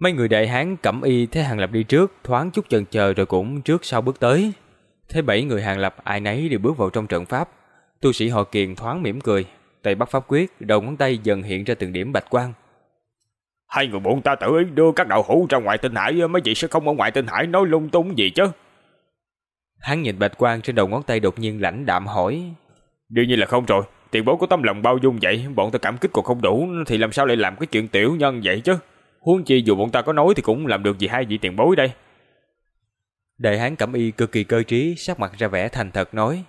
Mấy người đại hán cẩm y thấy Hàng Lập đi trước, thoáng chút chần chờ rồi cũng trước sau bước tới. Thấy bảy người Hàng Lập ai nấy đều bước vào trong trận pháp. Tu sĩ họ Kiền thoáng mỉm cười, tay bắt pháp quyết, đầu ngón tay dần hiện ra từng điểm bạch quang. Hai người bọn ta tự ý đưa các đạo hữu ra ngoài tinh hải, mấy vị sẽ không ở ngoài tinh hải nói lung tung gì chứ? Hắn nhìn bạch quang trên đầu ngón tay đột nhiên lãnh đạm hỏi. Đương nhiên là không rồi, tiền bối có tâm lòng bao dung vậy, bọn ta cảm kích còn không đủ thì làm sao lại làm cái chuyện tiểu nhân vậy chứ? Huống chi dù bọn ta có nói thì cũng làm được gì hai vị tiền bối đây. Đại hán cẩm y cực kỳ cơ trí, sắc mặt ra vẻ thành thật nói.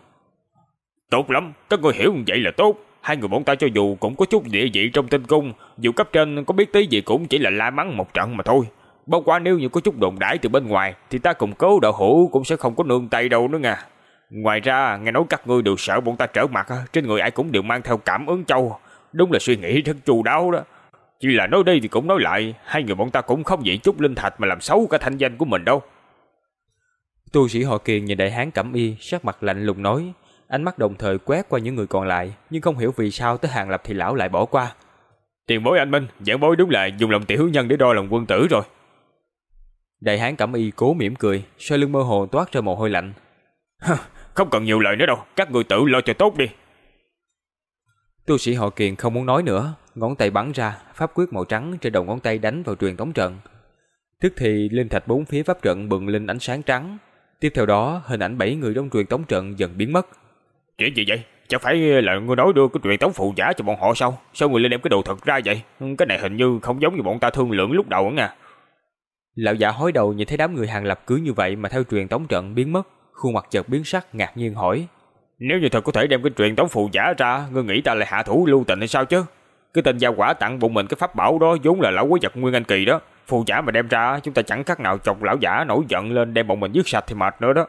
Tốt lắm, các người hiểu vậy là tốt. Hai người bọn ta cho dù cũng có chút địa vị trong tinh cung, dù cấp trên có biết tí gì cũng chỉ là la mắng một trận mà thôi. Bao qua nếu như có chút đồn đãi từ bên ngoài, thì ta cùng cố đạo hữu cũng sẽ không có nương tay đâu nữa nha. Ngoài ra, nghe nói các ngươi đều sợ bọn ta trở mặt, trên người ai cũng đều mang theo cảm ứng châu. Đúng là suy nghĩ rất chu đáo đó. Chỉ là nói đây thì cũng nói lại, hai người bọn ta cũng không vì chút linh thạch mà làm xấu cả thanh danh của mình đâu. Tu sĩ họ Kiền nhìn đại hán cẩm y, sắc mặt lạnh lùng nói, ánh mắt đồng thời quét qua những người còn lại, nhưng không hiểu vì sao tới hàng lập thì lão lại bỏ qua. Tiền bối anh Minh, giảng bối đúng là dùng lòng tiểu nhân để đo lòng quân tử rồi. Đại hán cẩm y cố mỉm cười, xoay lưng mơ hồ toát ra mồ hôi lạnh. không cần nhiều lời nữa đâu, các người tự lo cho tốt đi. Tu sĩ họ Kiền không muốn nói nữa, ngón tay bắn ra, pháp quyết màu trắng trên đầu ngón tay đánh vào truyền tống trận. Tức thì linh thạch bốn phía pháp trận bừng lên ánh sáng trắng. Tiếp theo đó, hình ảnh bảy người trong truyền tống trận dần biến mất. Chuyện gì vậy? Chẳng phải là người nói đưa cái truyền tống phụ giả cho bọn họ sao? Sao người lên đem cái đồ thật ra vậy? Cái này hình như không giống như bọn ta thương lượng lúc đầu nha. Lão giả hối đầu nhìn thấy đám người hàng lập cứ như vậy mà theo truyền tống trận biến mất, khuôn mặt chợt biến sắc ngạc nhiên hỏi: "Nếu như thật có thể đem cái truyền tống phụ giả ra, ngươi nghĩ ta lại hạ thủ lưu tình hay sao chứ?" Cái tên gia quả tặng bụng mình cái pháp bảo đó vốn là lão quái vật Nguyên Anh Kỳ đó. Phù giả mà đem ra chúng ta chẳng khác nào chọc lão giả nổi giận lên đem bọn mình giết sạch thì mệt nữa đó.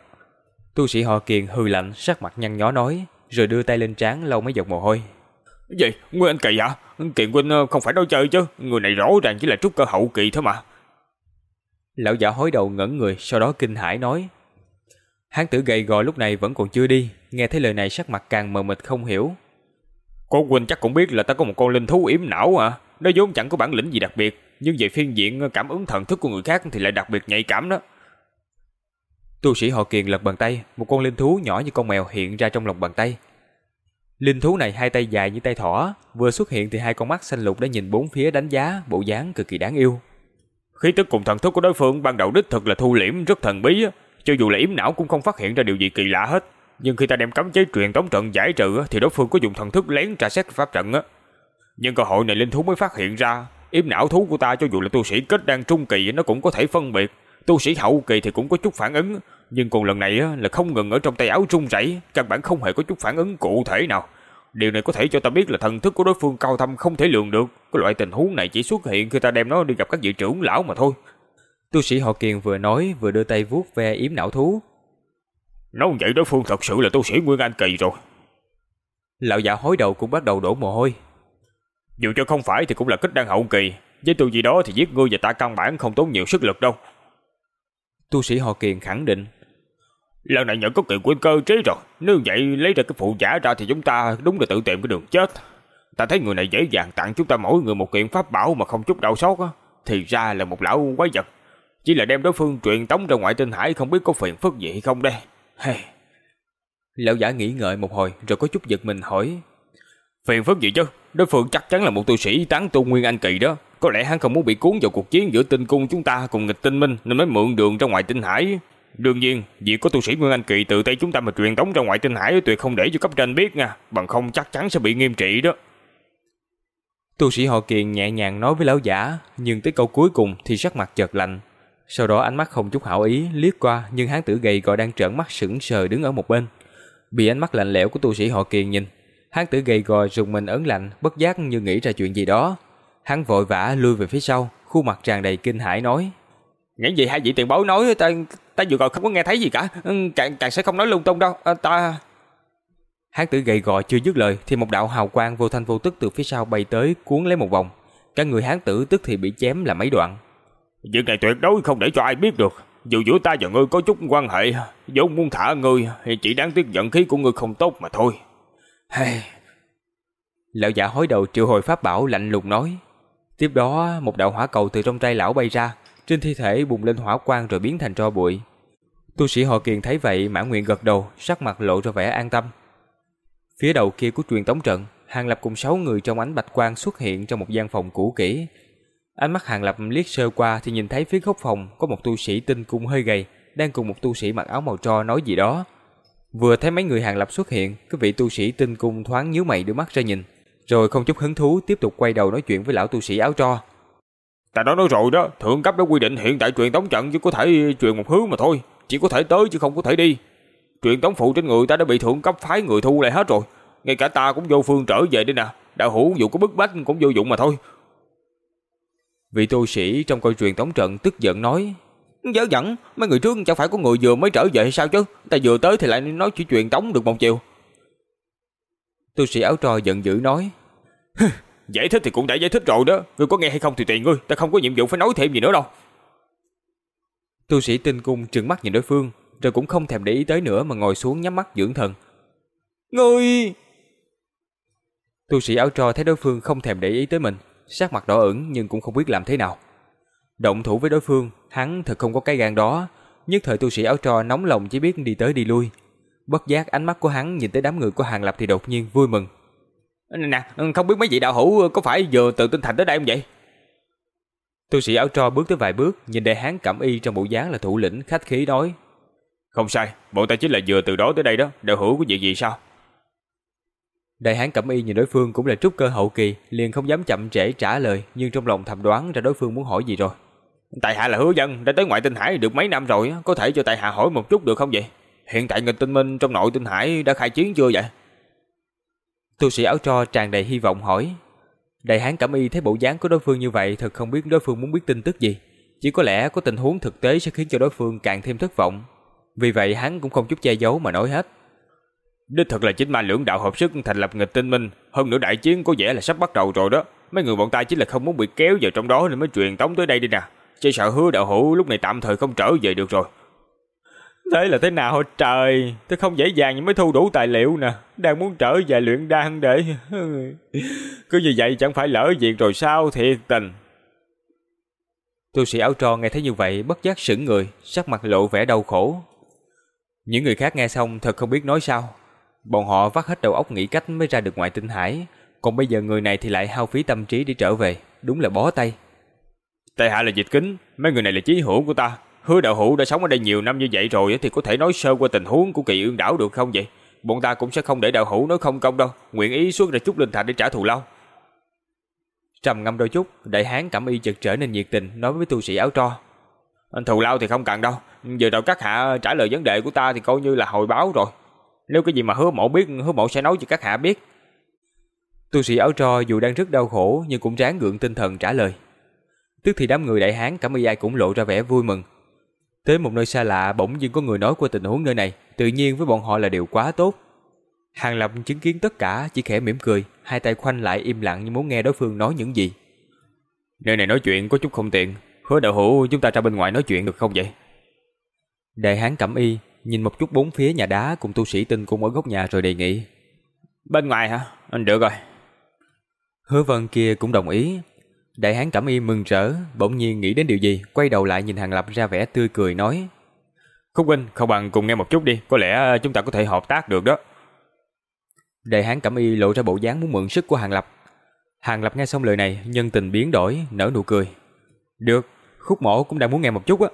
Tu sĩ họ Kiền hư lạnh sắc mặt nhăn nhó nói, rồi đưa tay lên trán lau mấy giọt mồ hôi. Gì? Nguyên Anh Kỳ hả? Kiền huynh ờ, không phải nói chơi chứ, người này rõ ràng chỉ là trúc cơ hậu kỳ thôi mà. Lão giả hối đầu ngẩn người, sau đó kinh hãi nói. Hán tử gầy gò lúc này vẫn còn chưa đi, nghe thấy lời này sắc mặt càng mờ mịt không hiểu. Cô Quỳnh chắc cũng biết là ta có một con linh thú yếm não à. Nó vốn chẳng có bản lĩnh gì đặc biệt, nhưng về phiên diện ờ, cảm ứng thần thức của người khác thì lại đặc biệt nhạy cảm đó. Tu sĩ họ Kiền lật bàn tay, một con linh thú nhỏ như con mèo hiện ra trong lòng bàn tay. Linh thú này hai tay dài như tay thỏ, vừa xuất hiện thì hai con mắt xanh lục đã nhìn bốn phía đánh giá, bộ dáng cực kỳ đáng yêu. Khí tức cùng thần thức của đối phương ban đầu đích thực là thu liễm rất thần bí, cho dù là yếm não cũng không phát hiện ra điều gì kỳ lạ hết nhưng khi ta đem cấm chế truyền tống trận giải trừ thì đối phương có dùng thần thức lén tra xét pháp trận á. Nhưng cơ hội này linh thú mới phát hiện ra, yếm não thú của ta cho dù là tu sĩ kết đang trung kỳ nó cũng có thể phân biệt, tu sĩ hậu kỳ thì cũng có chút phản ứng, nhưng còn lần này là không ngừng ở trong tay áo trung rẩy, căn bản không hề có chút phản ứng cụ thể nào. Điều này có thể cho ta biết là thần thức của đối phương cao thâm không thể lường được, cái loại tình huống này chỉ xuất hiện khi ta đem nó đi gặp các vị trưởng lão mà thôi. Tu sĩ họ Kiền vừa nói vừa đưa tay vuốt ve yếm não thú, Nói vậy đối phương thật sự là tu sĩ Nguyên Anh Kỳ rồi. Lão già hối đầu cũng bắt đầu đổ mồ hôi. Dù cho không phải thì cũng là kích đan hậu kỳ. Với tu gì đó thì giết ngươi và ta căn bản không tốn nhiều sức lực đâu. Tu sĩ họ Kiền khẳng định. Lần này nhận có kiện quyên cơ chế rồi. Nếu vậy lấy ra cái phụ giả ra thì chúng ta đúng là tự tìm cái đường chết. Ta thấy người này dễ dàng tặng chúng ta mỗi người một kiện pháp bảo mà không chút đau xót á. Thì ra là một lão quái vật. Chỉ là đem đối phương truyền tống ra ngoại tinh hải không biết có phiền phức gì hay không đây. Hey. Lão giả nghĩ ngợi một hồi rồi có chút giật mình hỏi. Phiền phức gì chứ? Đối phương chắc chắn là một tu sĩ tán tu Nguyên Anh Kỳ đó. Có lẽ hắn không muốn bị cuốn vào cuộc chiến giữa tinh cung chúng ta cùng nghịch tinh minh nên mới mượn đường ra ngoài tinh hải. Đương nhiên, việc có tu sĩ Nguyên Anh Kỳ tự tay chúng ta mà truyền tống ra ngoài tinh hải tuyệt không để cho cấp trên biết nha, bằng không chắc chắn sẽ bị nghiêm trị đó. Tu sĩ họ Kiền nhẹ nhàng nói với lão giả, nhưng tới câu cuối cùng thì sắc mặt chợt lạnh, sau đó ánh mắt không chút hảo ý liếc qua, nhưng hán tử gầy gò đang trợn mắt sững sờ đứng ở một bên. Bị ánh mắt lạnh lẽo của tu sĩ họ Kiền nhìn, hán tử gầy gò rùng mình ấn lạnh, bất giác như nghĩ ra chuyện gì đó. Hắn vội vã lui về phía sau, khuôn mặt tràn đầy kinh hãi nói: "Những gì hai vị tiền bối nói ta ta vừa rồi không có nghe thấy gì cả, càng càng sẽ không nói lung tung đâu, à, ta." Hán tử gầy gò chưa dứt lời thì một đạo hào quang vô thanh vô tức từ phía sau bay tới cuốn lấy một vòng. Cả người hán tử tức thì bị chém làm mấy đoạn. Việc này tuyệt đối không để cho ai biết được. Dù giữa ta và ngươi có chút quan hệ, vốn muốn thả ngươi, thì chỉ đáng tiếc giận khí của ngươi không tốt mà thôi. Hey. Lão giả hối đầu triệu hồi pháp bảo lạnh lùng nói. Tiếp đó, một đạo hỏa cầu từ trong tay lão bay ra, trên thi thể bùng lên hỏa quang rồi biến thành tro bụi. Tu sĩ họ Kiền thấy vậy, mãn nguyện gật đầu, sắc mặt lộ ra vẻ an tâm. Phía đầu kia của truyền tống trận, Hàng Lập cùng sáu người trong ánh bạch quang xuất hiện trong một gian phòng cũ kỹ. Ánh mắt Hàng Lập liếc sơ qua thì nhìn thấy phía góc phòng có một tu sĩ tinh cung hơi gầy, đang cùng một tu sĩ mặc áo màu tro nói gì đó. Vừa thấy mấy người Hàng Lập xuất hiện, cái vị tu sĩ tinh cung thoáng nhíu mày đưa mắt ra nhìn, rồi không chút hứng thú tiếp tục quay đầu nói chuyện với lão tu sĩ áo tro. Ta đã nói rồi đó, thượng cấp đã quy định hiện tại truyền tống trận chỉ có thể truyền một hướng mà thôi, chỉ có thể tới chứ không có thể đi. Truyền tống phụ trên người ta đã bị thượng cấp phái người thu lại hết rồi, ngay cả ta cũng vô phương trở về đây nè, đạo hữu dù có bức bách cũng vô dụng mà thôi. Vị tu sĩ trong coi truyền tống trận tức giận nói, Dớ dẫn, mấy người trước chẳng phải có người vừa mới trở về hay sao chứ, ta vừa tới thì lại nói chỉ truyền tống được một chiều. Tu sĩ áo trò giận dữ nói, Giải thích thì cũng đã giải thích rồi đó, ngươi có nghe hay không thì tùy ngươi, ta không có nhiệm vụ phải nói thêm gì nữa đâu. Tu sĩ tinh cung trừng mắt nhìn đối phương, rồi cũng không thèm để ý tới nữa mà ngồi xuống nhắm mắt dưỡng thần. Ngươi! Tu sĩ áo trò thấy đối phương không thèm để ý tới mình, sắc mặt đỏ ửng nhưng cũng không biết làm thế nào. Động thủ với đối phương, hắn thật không có cái gan đó, nhất thời tu sĩ áo trò nóng lòng chỉ biết đi tới đi lui. Bất giác ánh mắt của hắn nhìn tới đám người của Hàng Lập thì đột nhiên vui mừng. Nè, không biết mấy vị đạo hữu có phải vừa từ tinh thành tới đây không vậy? Tu sĩ áo tro bước tới vài bước, nhìn đại hán cẩm y trong bộ dáng là thủ lĩnh khách khí nói: "Không sai, bọn ta chính là vừa từ đó tới đây đó, đạo hữu có việc gì sao?" Đại hán cẩm y nhìn đối phương cũng là trúc cơ hậu kỳ, liền không dám chậm trễ trả lời, nhưng trong lòng thầm đoán ra đối phương muốn hỏi gì rồi. Tại hạ là hứa dân, đã tới ngoại tinh hải được mấy năm rồi, có thể cho tại hạ hỏi một chút được không vậy? Hiện tại nghịch tinh minh trong nội tinh hải đã khai chiến chưa vậy? Tu sĩ áo tro tràn đầy hy vọng hỏi. Đại hán cẩm y thấy bộ dáng của đối phương như vậy thật không biết đối phương muốn biết tin tức gì. Chỉ có lẽ có tình huống thực tế sẽ khiến cho đối phương càng thêm thất vọng. Vì vậy hắn cũng không chút che giấu mà nói hết. Đích thật là chính ma lưỡng đạo hợp sức thành lập nghịch tinh minh, hơn nữa đại chiến có vẻ là sắp bắt đầu rồi đó. Mấy người bọn ta chính là không muốn bị kéo vào trong đó nên mới truyền tống tới đây đi nè. Chỉ sợ hứa đạo hữu lúc này tạm thời không trở về được rồi. Thế là thế nào trời, tôi không dễ dàng mới thu đủ tài liệu nè, đang muốn trở về luyện đan để... Cứ như vậy chẳng phải lỡ việc rồi sao thiệt tình. Tu sĩ áo tròn nghe thấy như vậy bất giác sững người, sắc mặt lộ vẻ đau khổ. Những người khác nghe xong thật không biết nói sao. Bọn họ vắt hết đầu óc nghĩ cách mới ra được ngoại tinh hải, còn bây giờ người này thì lại hao phí tâm trí để trở về, đúng là bó tay. Tại hạ là dịch kính, mấy người này là chí hữu của ta, Hứa đạo hữu đã sống ở đây nhiều năm như vậy rồi thì có thể nói sơ qua tình huống của kỳ ương đảo được không vậy? Bọn ta cũng sẽ không để đạo hữu nói không công đâu, nguyện ý xuất ra chút linh thạch để trả thù lao. Trầm ngâm đôi chút, đại hán cảm y chợt trở nên nhiệt tình nói với tu sĩ áo tro. Anh thù lao thì không cần đâu, giờ đầu các hạ trả lời vấn đề của ta thì coi như là hồi báo rồi. Nếu cái gì mà hứa mộ biết, hứa mộ sẽ nói cho các hạ biết. Tu sĩ áo tro dù đang rất đau khổ nhưng cũng ráng gượng tinh thần trả lời. Tức thì đám người đại hán cảm y ai cũng lộ ra vẻ vui mừng, Tới một nơi xa lạ bỗng dưng có người nói qua tình huống nơi này, tự nhiên với bọn họ là điều quá tốt. Hàng Lập chứng kiến tất cả chỉ khẽ mỉm cười, hai tay khoanh lại im lặng như muốn nghe đối phương nói những gì. Nơi này nói chuyện có chút không tiện, hứa đạo hữu chúng ta ra bên ngoài nói chuyện được không vậy? Đại hán cẩm y nhìn một chút bốn phía nhà đá cùng tu sĩ tinh cung ở góc nhà rồi đề nghị. Bên ngoài hả? Anh được rồi. Hứa vân kia cũng đồng ý, Đại hán Cẩm Y mừng rỡ, bỗng nhiên nghĩ đến điều gì, quay đầu lại nhìn Hàng Lập ra vẻ tươi cười nói: "Khúc huynh, không bằng cùng nghe một chút đi, có lẽ chúng ta có thể hợp tác được đó." Đại hán Cẩm Y lộ ra bộ dáng muốn mượn sức của Hàng Lập. Hàng Lập nghe xong lời này, nhân tình biến đổi, nở nụ cười. "Được, Khúc Mộ cũng đang muốn nghe một chút á."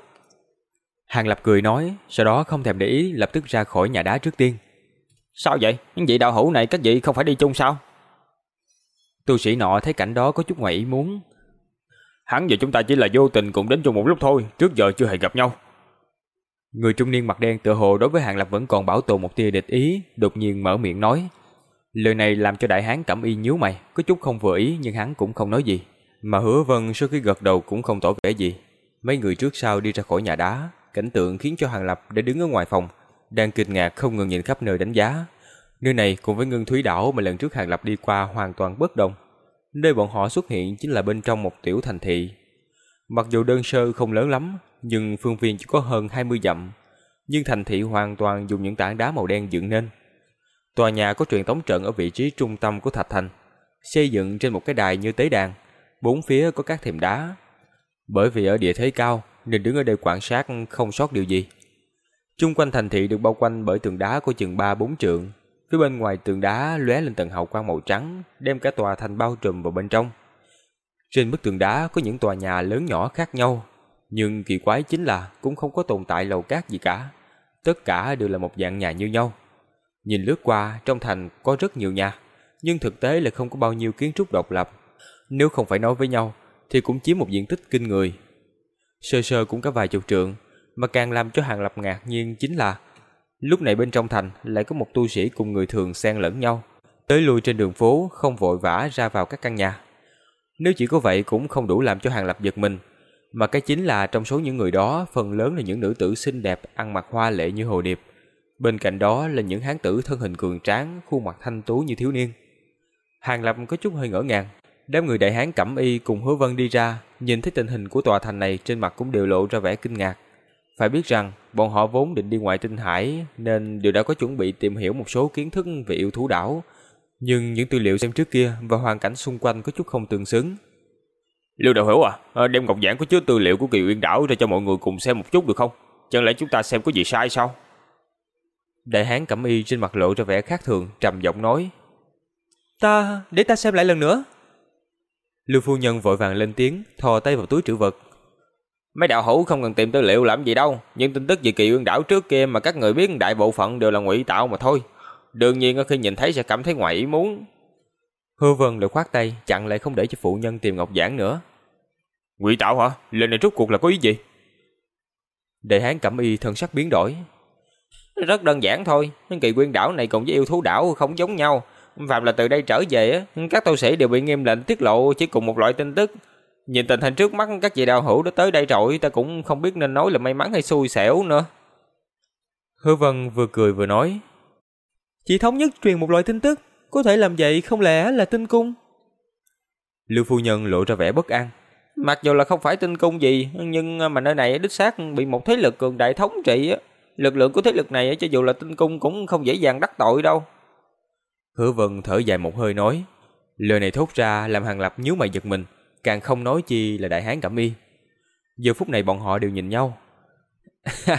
Hàng Lập cười nói, sau đó không thèm để ý, lập tức ra khỏi nhà đá trước tiên. "Sao vậy? Những vị đạo hữu này các vị không phải đi chung sao?" Tu sĩ nọ thấy cảnh đó có chút ngoài ý muốn. Hắn và chúng ta chỉ là vô tình cùng đến chung một lúc thôi, trước giờ chưa hề gặp nhau. Người trung niên mặt đen tựa hồ đối với Hàng Lập vẫn còn bảo tồn một tia địch ý, đột nhiên mở miệng nói. Lời này làm cho đại hán cẩm y nhíu mày, có chút không vừa ý nhưng hắn cũng không nói gì. Mà hứa vân sau khi gật đầu cũng không tỏ vẻ gì. Mấy người trước sau đi ra khỏi nhà đá, cảnh tượng khiến cho Hàng Lập đã đứng ở ngoài phòng, đang kinh ngạc không ngừng nhìn khắp nơi đánh giá. Nơi này cùng với ngân thúy đảo mà lần trước Hàng Lập đi qua hoàn toàn bất đồng. Nơi bọn họ xuất hiện chính là bên trong một tiểu thành thị. Mặc dù đơn sơ không lớn lắm, nhưng phương viên chỉ có hơn 20 dặm. Nhưng thành thị hoàn toàn dùng những tảng đá màu đen dựng nên. Tòa nhà có truyền tống trận ở vị trí trung tâm của thạch thành, xây dựng trên một cái đài như tế đàn. bốn phía có các thềm đá. Bởi vì ở địa thế cao nên đứng ở đây quan sát không sót điều gì. Trung quanh thành thị được bao quanh bởi tường đá có chừng 3-4 trượng. Phía bên ngoài tường đá lóe lên tầng hào quang màu trắng, đem cả tòa thành bao trùm vào bên trong. Trên bức tường đá có những tòa nhà lớn nhỏ khác nhau, nhưng kỳ quái chính là cũng không có tồn tại lầu cát gì cả. Tất cả đều là một dạng nhà như nhau. Nhìn lướt qua, trong thành có rất nhiều nhà, nhưng thực tế là không có bao nhiêu kiến trúc độc lập. Nếu không phải nói với nhau, thì cũng chiếm một diện tích kinh người. Sơ sơ cũng có vài chục trượng, mà càng làm cho Hàng Lập ngạc nhiên chính là lúc này bên trong thành lại có một tu sĩ cùng người thường xen lẫn nhau, tới lui trên đường phố không vội vã ra vào các căn nhà. Nếu chỉ có vậy cũng không đủ làm cho Hàng Lập giật mình, mà cái chính là trong số những người đó phần lớn là những nữ tử xinh đẹp ăn mặc hoa lệ như hồ điệp. Bên cạnh đó là những hán tử thân hình cường tráng, khuôn mặt thanh tú như thiếu niên. Hàng Lập có chút hơi ngỡ ngàng, đám người đại hán cẩm y cùng hứa vân đi ra, nhìn thấy tình hình của tòa thành này trên mặt cũng đều lộ ra vẻ kinh ngạc. Phải biết rằng, bọn họ vốn định đi ngoài tinh hải nên đều đã có chuẩn bị tìm hiểu một số kiến thức về yêu thú đảo. Nhưng những tư liệu xem trước kia và hoàn cảnh xung quanh có chút không tương xứng. Lưu Đạo Hiểu à, ờ, đem ngọc giảng có chứa tư liệu của Kỳ Uyên đảo ra cho mọi người cùng xem một chút được không? Chẳng lẽ chúng ta xem có gì sai sao? Đại hán cẩm y trên mặt lộ ra vẻ khác thường, trầm giọng nói. Ta, để ta xem lại lần nữa. Lưu phu nhân vội vàng lên tiếng, thò tay vào túi trữ vật, Mấy đạo hữu không cần tìm tư liệu làm gì đâu, những tin tức về kỳ uyên đảo trước kia mà các người biết đại bộ phận đều là ngụy tạo mà thôi. Đương nhiên khi nhìn thấy sẽ cảm thấy ngoại ý muốn. Hư Vân lại khoát tay, chặn lại không để cho phụ nhân tìm ngọc giảng nữa. Ngụy tạo hả? Lời này rốt cuộc là có ý gì? Đệ hán cẩm y thân sắc biến đổi. Rất đơn giản thôi, kỳ quyên đảo này cùng với yêu thú đảo không giống nhau. Phạm là từ đây trở về, các tu sĩ đều bị nghiêm lệnh tiết lộ chỉ cùng một loại tin tức, Nhìn tình hình trước mắt các vị đạo hữu đã tới đây rồi, ta cũng không biết nên nói là may mắn hay xui xẻo nữa. Hứa Vân vừa cười vừa nói. Chỉ thống nhất truyền một loại tin tức, có thể làm vậy không lẽ là tinh cung? Lưu phu nhân lộ ra vẻ bất an. Mặc dù là không phải tinh cung gì, nhưng mà nơi này đích xác bị một thế lực cường đại thống trị. Lực lượng của thế lực này cho dù là tinh cung cũng không dễ dàng đắc tội đâu. Hứa Vân thở dài một hơi nói. Lời này thốt ra làm Hàng Lập nhíu mày giật mình, càng không nói chi là đại hán cảm Y. Giờ phút này bọn họ đều nhìn nhau.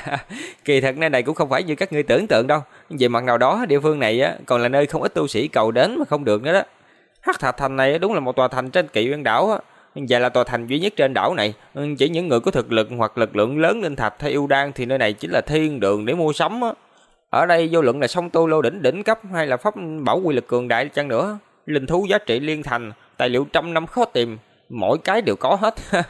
Kỳ thật nơi này cũng không phải như các ngươi tưởng tượng đâu. Về mặt nào đó, địa phương này á, còn là nơi không ít tu sĩ cầu đến mà không được nữa đó. Hắc Thạch Thành này đúng là một tòa thành trên Kỵ Uyên đảo á. Và là tòa thành duy nhất trên đảo này. Chỉ những người có thực lực hoặc lực lượng lớn linh thạch hay yêu đan thì nơi này chính là thiên đường để mua sắm á. Ở đây vô luận là song tu lô đỉnh đỉnh cấp hay là pháp bảo quy lực cường đại chăng nữa, linh thú giá trị liên thành, tài liệu trăm năm khó tìm, mỗi cái đều có hết.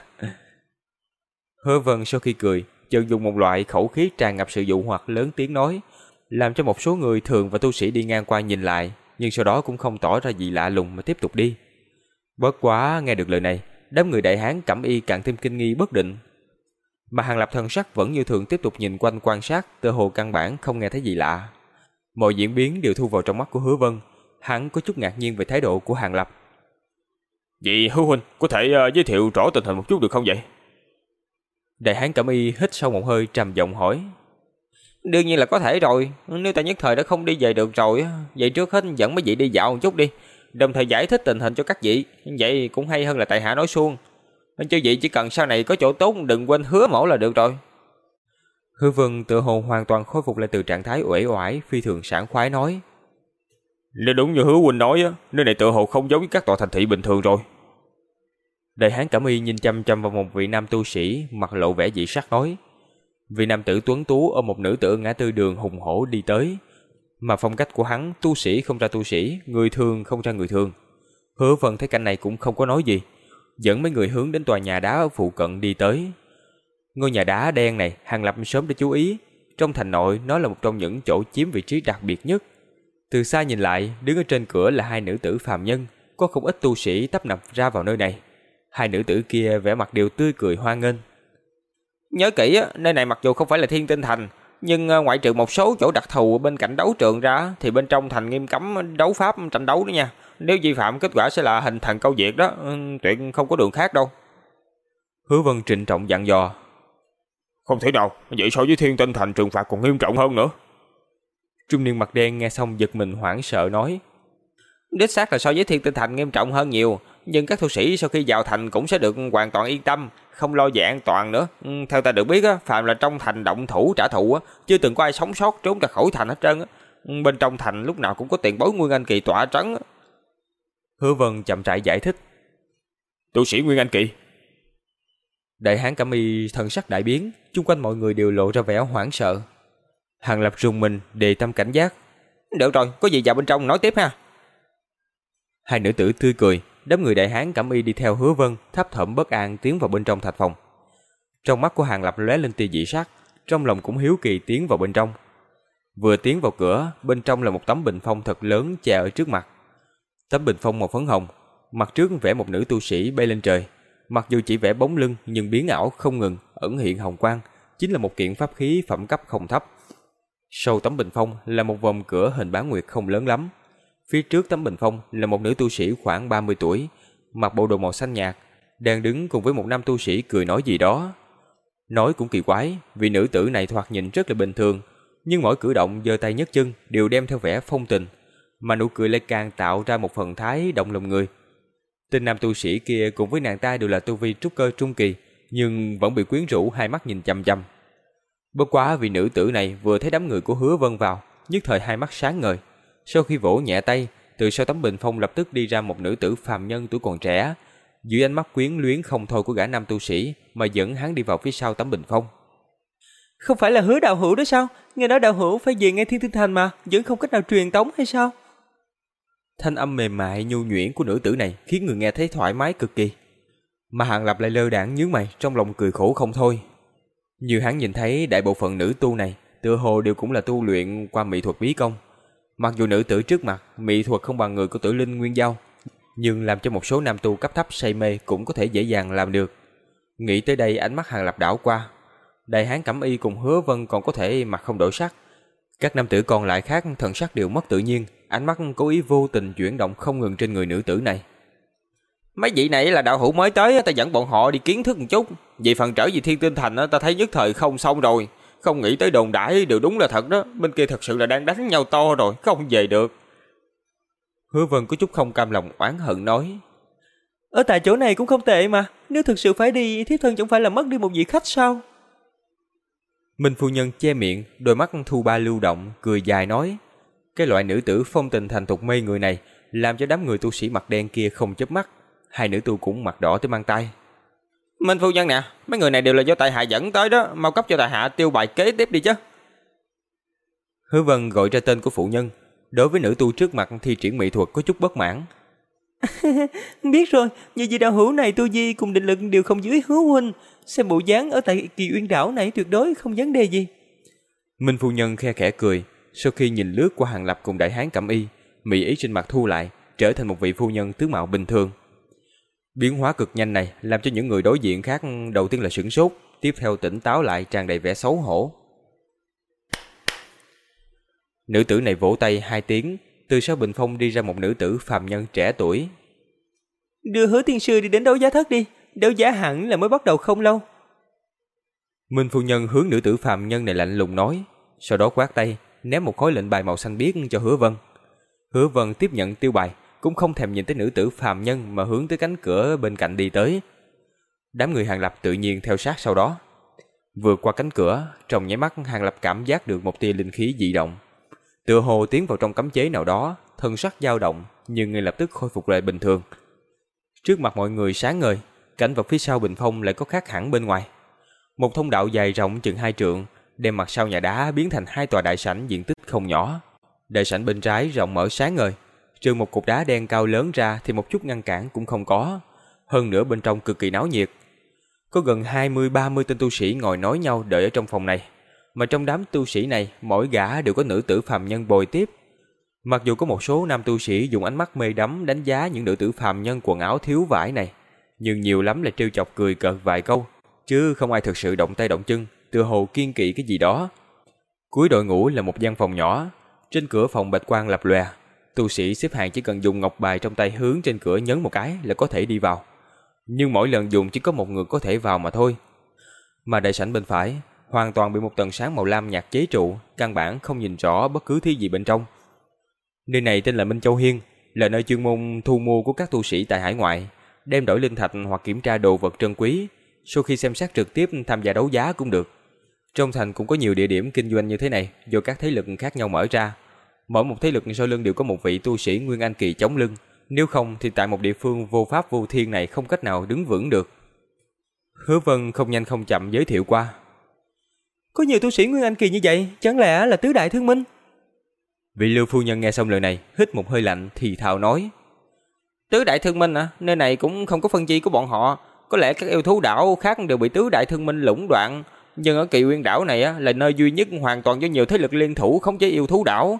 Hứa Vân sau khi cười, chợt dùng một loại khẩu khí tràn ngập sự dụ hoặc lớn tiếng nói, làm cho một số người thường và tu sĩ đi ngang qua nhìn lại, nhưng sau đó cũng không tỏ ra gì lạ lùng mà tiếp tục đi. Bất quá nghe được lời này, đám người đại hán cẩm y càng thêm kinh nghi bất định. Mà Hàng Lập thần sắc vẫn như thường tiếp tục nhìn quanh quan sát, tựa hồ căn bản không nghe thấy gì lạ. Mọi diễn biến đều thu vào trong mắt của Hứa Vân, hắn có chút ngạc nhiên về thái độ của Hàng Lập. Vậy hứa huynh có thể uh, giới thiệu rõ tình hình một chút được không vậy? Đại hán Cẩm Y hít sâu một hơi trầm giọng hỏi. Đương nhiên là có thể rồi, nếu ta nhất thời đã không đi về được rồi, vậy trước hết dẫn mấy vị đi dạo một chút đi, đồng thời giải thích tình hình cho các vị, vậy cũng hay hơn là tại hạ nói suông. Chứ vậy chỉ cần sau này có chỗ tốt đừng quên hứa mẫu là được rồi. Hứa Vân tự hồ hoàn toàn khôi phục lại từ trạng thái uể oải, phi thường sảng khoái nói. Nếu đúng như hứa huynh nói á, nơi này tự hồ không giống với các tòa thành thị bình thường rồi. Đại hán Cẩm Y nhìn chăm chăm vào một vị nam tu sĩ, mặt lộ vẻ dị sắc nói. Vị nam tử tuấn tú ở một nữ tử ngã tư đường hùng hổ đi tới, mà phong cách của hắn tu sĩ không ra tu sĩ, người thường không ra người thường. Hứa Vân thấy cảnh này cũng không có nói gì, dẫn mấy người hướng đến tòa nhà đá ở phụ cận đi tới. Ngôi nhà đá đen này, Hàng Lập sớm đã chú ý, trong thành nội nó là một trong những chỗ chiếm vị trí đặc biệt nhất. Từ xa nhìn lại, đứng ở trên cửa là hai nữ tử phàm nhân, có không ít tu sĩ tấp nập ra vào nơi này. Hai nữ tử kia vẻ mặt đều tươi cười hoan nghênh. Nhớ kỹ, nơi này mặc dù không phải là thiên tinh thành, nhưng ờ, ngoại trừ một số chỗ đặc thù bên cạnh đấu trường ra thì bên trong thành nghiêm cấm đấu pháp tranh đấu đó nha. Nếu vi phạm kết quả sẽ là hình thần câu diệt đó, ừ, tuyệt không có đường khác đâu. Hứa Vân trịnh trọng dặn dò. Không thể nào, vậy so với thiên tinh thành trừng phạt còn nghiêm trọng hơn nữa. Trung niên mặt đen nghe xong giật mình hoảng sợ nói. Đích xác là so với thiên tinh thành nghiêm trọng hơn nhiều, nhưng các tu sĩ sau khi vào thành cũng sẽ được hoàn toàn yên tâm, không lo về an toàn nữa. Ừ, theo ta được biết á, phạm là trong thành động thủ trả thù á, chưa từng có ai sống sót trốn ra khỏi thành hết trơn á. Ừ, bên trong thành lúc nào cũng có tiền bối Nguyên Anh Kỳ tỏa trấn á. Hứa Vân chậm rãi giải thích. Tu sĩ Nguyên Anh Kỳ. Đại hán Cẩm Y thần sắc đại biến, chung quanh mọi người đều lộ ra vẻ hoảng sợ. Hàng Lập rùng mình, đề tâm cảnh giác. Được rồi, có gì vào bên trong nói tiếp ha. Hai nữ tử tươi cười, đám người đại hán Cẩm Y đi theo Hứa Vân, thấp thỏm bất an tiến vào bên trong thạch phòng. Trong mắt của Hàng Lập lóe lên tia dị sắc, trong lòng cũng hiếu kỳ tiến vào bên trong. Vừa tiến vào cửa, bên trong là một tấm bình phong thật lớn che ở trước mặt. Tấm bình phong màu phấn hồng, mặt trước vẽ một nữ tu sĩ bay lên trời. Mặc dù chỉ vẽ bóng lưng nhưng biến ảo không ngừng, ẩn hiện hồng quang, chính là một kiện pháp khí phẩm cấp không thấp. Sau tấm bình phong là một vòng cửa hình bán nguyệt không lớn lắm. Phía trước tấm bình phong là một nữ tu sĩ khoảng 30 tuổi, mặc bộ đồ màu xanh nhạt, đang đứng cùng với một nam tu sĩ cười nói gì đó. Nói cũng kỳ quái, vì nữ tử này thoạt nhìn rất là bình thường, nhưng mỗi cử động giơ tay nhấc chân đều đem theo vẻ phong tình, mà nụ cười lại càng tạo ra một phần thái động lòng người. Tên nam tu sĩ kia cùng với nàng ta đều là tu vi trúc cơ trung kỳ, nhưng vẫn bị quyến rũ hai mắt nhìn chăm chăm. Bất quá vì nữ tử này vừa thấy đám người của Hứa Vân vào, nhất thời hai mắt sáng ngời. Sau khi vỗ nhẹ tay, từ sau tấm bình phong lập tức đi ra một nữ tử phàm nhân tuổi còn trẻ, dưới ánh mắt quyến luyến không thôi của gã nam tu sĩ mà dẫn hắn đi vào phía sau tấm bình phong. Không phải là hứa đạo hữu đó sao? Nghe nói đạo hữu phải về ngay thiên tinh thành mà, vẫn không cách nào truyền tống hay sao? Thanh âm mềm mại nhu nhuyễn của nữ tử này khiến người nghe thấy thoải mái cực kỳ. Mà Hàng Lập lại lơ đãng nhướng mày trong lòng cười khổ không thôi. Như hắn nhìn thấy đại bộ phận nữ tu này tựa hồ đều cũng là tu luyện qua mỹ thuật bí công. Mặc dù nữ tử trước mặt mỹ thuật không bằng người của tử linh nguyên giao, nhưng làm cho một số nam tu cấp thấp say mê cũng có thể dễ dàng làm được. Nghĩ tới đây ánh mắt Hàng Lập đảo qua. Đại hán Cẩm Y cùng Hứa Vân còn có thể mặt không đổi sắc. Các nam tử còn lại khác thần sắc đều mất tự nhiên, ánh mắt cố ý vô tình chuyển động không ngừng trên người nữ tử này. Mấy vị này là đạo hữu mới tới, ta dẫn bọn họ đi kiến thức một chút. Vì phần trở về thiên tinh thành, ta thấy nhất thời không xong rồi. Không nghĩ tới đồn đãi đều đúng là thật đó. Bên kia thật sự là đang đánh nhau to rồi, không về được. Hứa Vân có chút không cam lòng oán hận nói. Ở tại chỗ này cũng không tệ mà. Nếu thực sự phải đi, thiếp thân chẳng phải là mất đi một vị khách sao? Minh phu nhân che miệng, đôi mắt thu ba lưu động, cười dài nói. Cái loại nữ tử phong tình thành thục mê người này làm cho đám người tu sĩ mặt đen kia không chớp mắt. Hai nữ tu cũng mặt đỏ tới mang tay. Minh phu nhân nè, mấy người này đều là do tại hạ dẫn tới đó, mau cấp cho tại hạ tiêu bài kế tiếp đi chứ. Hứa Vân gọi ra tên của phụ nhân, đối với nữ tu trước mặt thi triển mỹ thuật có chút bất mãn. Biết rồi, như vị đạo hữu này tu di cùng định lực đều không dưới hứa huynh, xem bộ dáng ở tại kỳ uyên đảo này tuyệt đối không vấn đề gì. Minh phu nhân khe khẽ cười, sau khi nhìn lướt qua hàng lập cùng đại hán cẩm y, mỹ ý trên mặt thu lại, trở thành một vị phu nhân tướng mạo bình thường. Biến hóa cực nhanh này làm cho những người đối diện khác đầu tiên là sửng sốt, tiếp theo tỉnh táo lại tràn đầy vẻ xấu hổ. Nữ tử này vỗ tay hai tiếng, từ sau bình phong đi ra một nữ tử phàm nhân trẻ tuổi. Đưa hứa tiên sư đi đến đấu giá thất đi, đấu giá hẳn là mới bắt đầu không lâu. Minh phu nhân hướng nữ tử phàm nhân này lạnh lùng nói, sau đó quát tay, ném một khối lệnh bài màu xanh biếc cho hứa vân. Hứa vân tiếp nhận tiêu bài, cũng không thèm nhìn tới nữ tử phàm nhân mà hướng tới cánh cửa bên cạnh đi tới. Đám người hàng lập tự nhiên theo sát sau đó. Vừa qua cánh cửa, trong nháy mắt hàng lập cảm giác được một tia linh khí dị động. Tựa hồ tiến vào trong cấm chế nào đó, thân sắc dao động, nhưng ngay lập tức khôi phục lại bình thường. Trước mặt mọi người sáng ngời, cảnh vật phía sau bình phong lại có khác hẳn bên ngoài. Một thông đạo dài rộng chừng hai trượng, đem mặt sau nhà đá biến thành hai tòa đại sảnh diện tích không nhỏ. Đại sảnh bên trái rộng mở sáng ngời, trừ một cục đá đen cao lớn ra thì một chút ngăn cản cũng không có. Hơn nữa bên trong cực kỳ náo nhiệt. Có gần 20-30 tên tu sĩ ngồi nói nhau đợi ở trong phòng này. Mà trong đám tu sĩ này, mỗi gã đều có nữ tử phàm nhân bồi tiếp. Mặc dù có một số nam tu sĩ dùng ánh mắt mê đắm đánh giá những nữ tử phàm nhân quần áo thiếu vải này, nhưng nhiều lắm là trêu chọc cười cợt vài câu, chứ không ai thực sự động tay động chân, tựa hồ kiên kỵ cái gì đó. Cuối đội ngũ là một gian phòng nhỏ, trên cửa phòng bạch quang lập lòe, tu sĩ xếp hàng chỉ cần dùng ngọc bài trong tay hướng trên cửa nhấn một cái là có thể đi vào. Nhưng mỗi lần dùng chỉ có một người có thể vào mà thôi. Mà đại sảnh bên phải hoàn toàn bị một tầng sáng màu lam nhạt chế trụ, căn bản không nhìn rõ bất cứ thứ gì bên trong. Nơi này tên là Minh Châu Hiên, là nơi chuyên môn thu mua của các tu sĩ tại hải ngoại, đem đổi linh thạch hoặc kiểm tra đồ vật trân quý, sau khi xem xét trực tiếp tham gia đấu giá cũng được. Trong thành cũng có nhiều địa điểm kinh doanh như thế này do các thế lực khác nhau mở ra. Mỗi một thế lực sau lưng đều có một vị tu sĩ Nguyên Anh Kỳ chống lưng, nếu không thì tại một địa phương vô pháp vô thiên này không cách nào đứng vững được. Hứa Vân không nhanh không chậm giới thiệu qua. Có nhiều tu sĩ Nguyên Anh Kỳ như vậy, chẳng lẽ là tứ đại thương minh? Vị lưu phu nhân nghe xong lời này, hít một hơi lạnh thì thào nói. Tứ đại thương minh à, nơi này cũng không có phân chi của bọn họ. Có lẽ các yêu thú đảo khác đều bị tứ đại thương minh lũng đoạn. Nhưng ở kỳ nguyên đảo này á, là nơi duy nhất hoàn toàn do nhiều thế lực liên thủ không chế yêu thú đảo.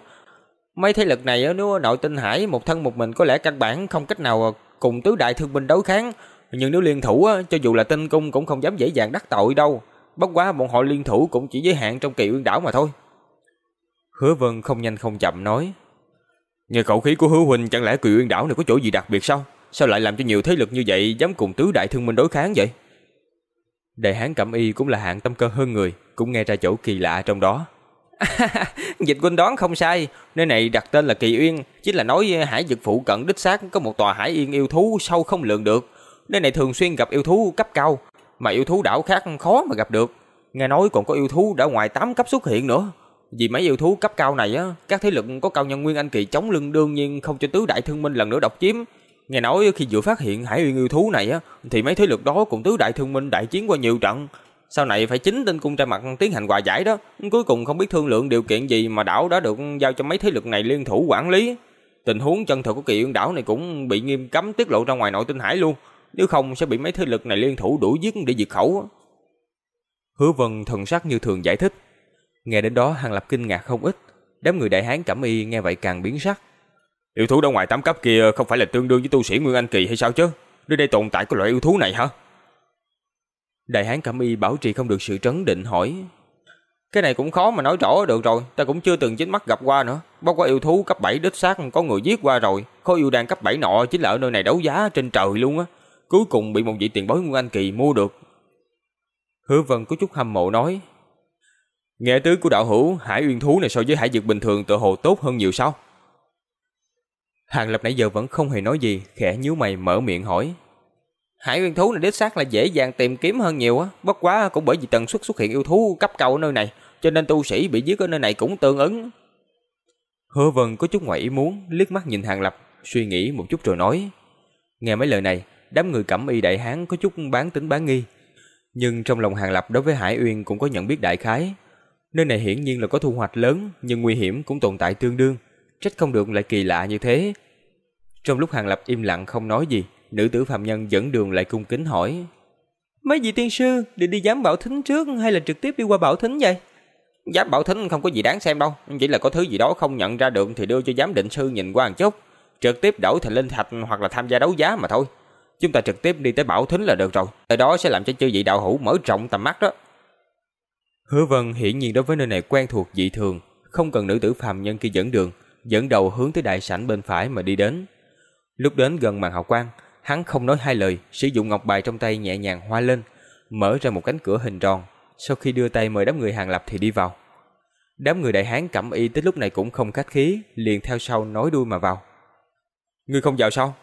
Mấy thế lực này nếu nội tinh hải một thân một mình có lẽ căn bản không cách nào cùng tứ đại thương minh đấu kháng. Nhưng nếu liên thủ cho dù là tinh cung cũng không dám dễ dàng đắc tội đâu. Bất quá bọn họ liên thủ cũng chỉ giới hạn trong kỳ nguyên đảo mà thôi. Hứa Vân không nhanh không chậm nói. Nghe khẩu khí của hứa huynh chẳng lẽ kỳ nguyên đảo này có chỗ gì đặc biệt sao? Sao lại làm cho nhiều thế lực như vậy dám cùng tứ đại thương minh đối kháng vậy? Đại hán Cẩm Y cũng là hạng tâm cơ hơn người, cũng nghe ra chỗ kỳ lạ trong đó. Dịch quân đoán không sai, nơi này đặt tên là Kỳ Uyên, chính là nói hải vực phụ cận đích xác có một tòa hải yên yêu thú sâu không lường được. Nơi này thường xuyên gặp yêu thú cấp cao, mà yêu thú đảo khác khó mà gặp được. Nghe nói còn có yêu thú đã ngoài 8 cấp xuất hiện nữa. Vì mấy yêu thú cấp cao này á, các thế lực có cao nhân nguyên anh kỳ chống lưng đương nhiên không cho tứ đại thương minh lần nữa độc chiếm. Nghe nói khi vừa phát hiện hải uyên yêu thú này á, thì mấy thế lực đó cùng tứ đại thương minh đại chiến qua nhiều trận. Sau này phải chính tên cung trai mặt tiến hành hòa giải đó. Cuối cùng không biết thương lượng điều kiện gì mà đảo đã được giao cho mấy thế lực này liên thủ quản lý. Tình huống chân thực của kỳ ương đảo này cũng bị nghiêm cấm tiết lộ ra ngoài nội tinh hải luôn. Nếu không sẽ bị mấy thế lực này liên thủ đuổi giết để diệt khẩu. Hứa Vân thần sắc như thường giải thích. Nghe đến đó, Hàng Lập kinh ngạc không ít. Đám người đại hán cảm y nghe vậy càng biến sắc. Yêu thú ở ngoài tám cấp kia không phải là tương đương với tu sĩ Nguyên Anh Kỳ hay sao chứ? Nơi đây tồn tại có loại yêu thú này hả? Đại hán cẩm y bảo trì không được sự trấn định hỏi. Cái này cũng khó mà nói rõ được rồi, ta cũng chưa từng chính mắt gặp qua nữa. Bao qua yêu thú cấp 7 đích xác có người giết qua rồi, khối yêu đan cấp 7 nọ chính là ở nơi này đấu giá trên trời luôn á. Cuối cùng bị một vị tiền bối Nguyên Anh Kỳ mua được. Hứa Vân có chút hâm mộ nói. Nghe tứ của đạo hữu, hải uyên thú này so với hải dược bình thường tự hồ tốt hơn nhiều sao? Hàng Lập nãy giờ vẫn không hề nói gì, khẽ nhíu mày mở miệng hỏi. Hải uyên thú này đích xác là dễ dàng tìm kiếm hơn nhiều á, bất quá cũng bởi vì tần suất xuất hiện yêu thú cấp cao ở nơi này, cho nên tu sĩ bị giết ở nơi này cũng tương ứng. Hứa Vân có chút ngoại ý muốn, liếc mắt nhìn Hàng Lập, suy nghĩ một chút rồi nói. Nghe mấy lời này, đám người cẩm y đại hán có chút bán tính bán nghi. Nhưng trong lòng Hàng Lập đối với Hải Uyên cũng có nhận biết đại khái. Nơi này hiển nhiên là có thu hoạch lớn, nhưng nguy hiểm cũng tồn tại tương đương. Trách không được lại kỳ lạ như thế. Trong lúc Hàng Lập im lặng không nói gì, nữ tử phạm nhân dẫn đường lại cung kính hỏi. Mấy vị tiên sư, định đi giám bảo thính trước hay là trực tiếp đi qua bảo thính vậy? Giám bảo thính không có gì đáng xem đâu, chỉ là có thứ gì đó không nhận ra được thì đưa cho giám định sư nhìn qua một chút. Trực tiếp đổi thành linh thạch hoặc là tham gia đấu giá mà thôi. Chúng ta trực tiếp đi tới bảo thính là được rồi. Ở đó sẽ làm cho chư vị đạo hữu mở rộng tầm mắt đó. Hứa Vân hiển nhiên đối với nơi này quen thuộc dị thường, không cần nữ tử phàm nhân kia dẫn đường, dẫn đầu hướng tới đại sảnh bên phải mà đi đến. Lúc đến gần màn hào quang, hắn không nói hai lời, sử dụng ngọc bài trong tay nhẹ nhàng hoa lên, mở ra một cánh cửa hình tròn, sau khi đưa tay mời đám người hàng lập thì đi vào. Đám người đại hán cẩm y tới lúc này cũng không khách khí, liền theo sau nói đuôi mà vào. Ngươi không vào sao?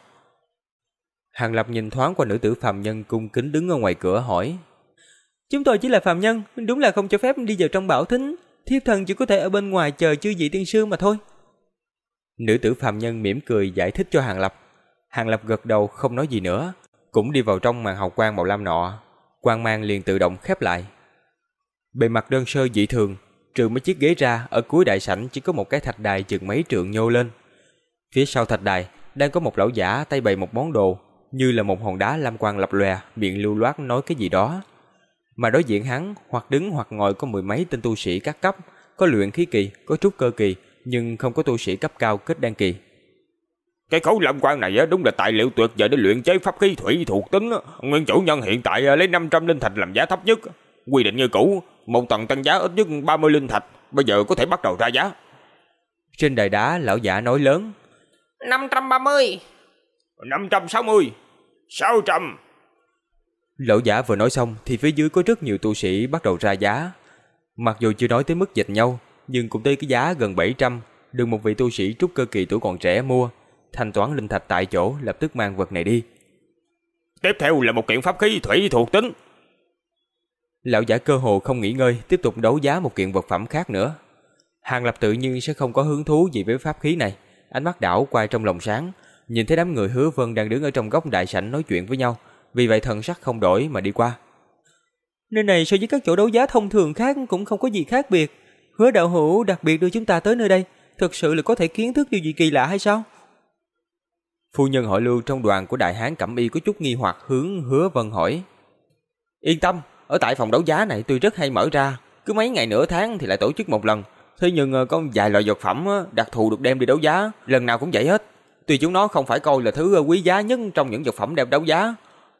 Hàng Lập nhìn thoáng qua nữ tử phàm nhân cung kính đứng ở ngoài cửa hỏi. Chúng tôi chỉ là phàm nhân, đúng là không cho phép đi vào trong bảo thính. Thiếp thần chỉ có thể ở bên ngoài chờ chư vị tiên sư mà thôi. Nữ tử phàm nhân mỉm cười giải thích cho Hàng Lập. Hàng Lập gật đầu không nói gì nữa, cũng đi vào trong màn hào quang màu lam nọ. Quang mang liền tự động khép lại. Bề mặt đơn sơ dị thường, trừ mấy chiếc ghế ra, ở cuối đại sảnh chỉ có một cái thạch đài chừng mấy trượng nhô lên. Phía sau thạch đài đang có một lão giả tay bày một món đồ, như là một hòn đá lam quang lập lòe, miệng lưu loát nói cái gì đó. Mà đối diện hắn, hoặc đứng hoặc ngồi có mười mấy tên tu sĩ các cấp, có luyện khí kỳ, có trúc cơ kỳ, nhưng không có tu sĩ cấp cao kết đan kỳ. Cái khấu lam quang này đúng là tài liệu tuyệt vời để luyện chế pháp khí thủy thuộc tính. Nguyên chủ nhân hiện tại lấy 500 linh thạch làm giá thấp nhất. Quy định như cũ, một tầng tăng giá ít nhất 30 linh thạch, bây giờ có thể bắt đầu ra giá. Trên đài đá, lão giả nói lớn. 530 560 600 Lão giả vừa nói xong thì phía dưới có rất nhiều tu sĩ bắt đầu ra giá. Mặc dù chưa nói tới mức dịch nhau, nhưng cũng tới cái giá gần 700, được một vị tu sĩ trúc cơ kỳ tuổi còn trẻ mua. Thanh toán linh thạch tại chỗ, lập tức mang vật này đi. Tiếp theo là một kiện pháp khí thủy thuộc tính. Lão giả cơ hồ không nghỉ ngơi, tiếp tục đấu giá một kiện vật phẩm khác nữa. Hàng Lập tự nhiên sẽ không có hứng thú gì với pháp khí này, ánh mắt đảo qua trong lòng sáng, nhìn thấy đám người Hứa Vân đang đứng ở trong góc đại sảnh nói chuyện với nhau, vì vậy thần sắc không đổi mà đi qua. Nơi này so với các chỗ đấu giá thông thường khác cũng không có gì khác biệt. Hứa đạo hữu đặc biệt đưa chúng ta tới nơi đây, thực sự là có thể kiến thức điều gì kỳ lạ hay sao? Phu nhân hỏi lưu trong đoàn của đại hán cẩm y có chút nghi hoặc hướng Hứa Vân hỏi. Yên tâm, ở tại phòng đấu giá này tuy rất hay mở ra, cứ mấy ngày nửa tháng thì lại tổ chức một lần. Thế nhưng ờ, có vài loại vật phẩm ờ, đặc thù được đem đi đấu giá, lần nào cũng vậy hết. Tuy chúng nó không phải coi là thứ ờ, quý giá nhất trong những vật phẩm đem đấu giá,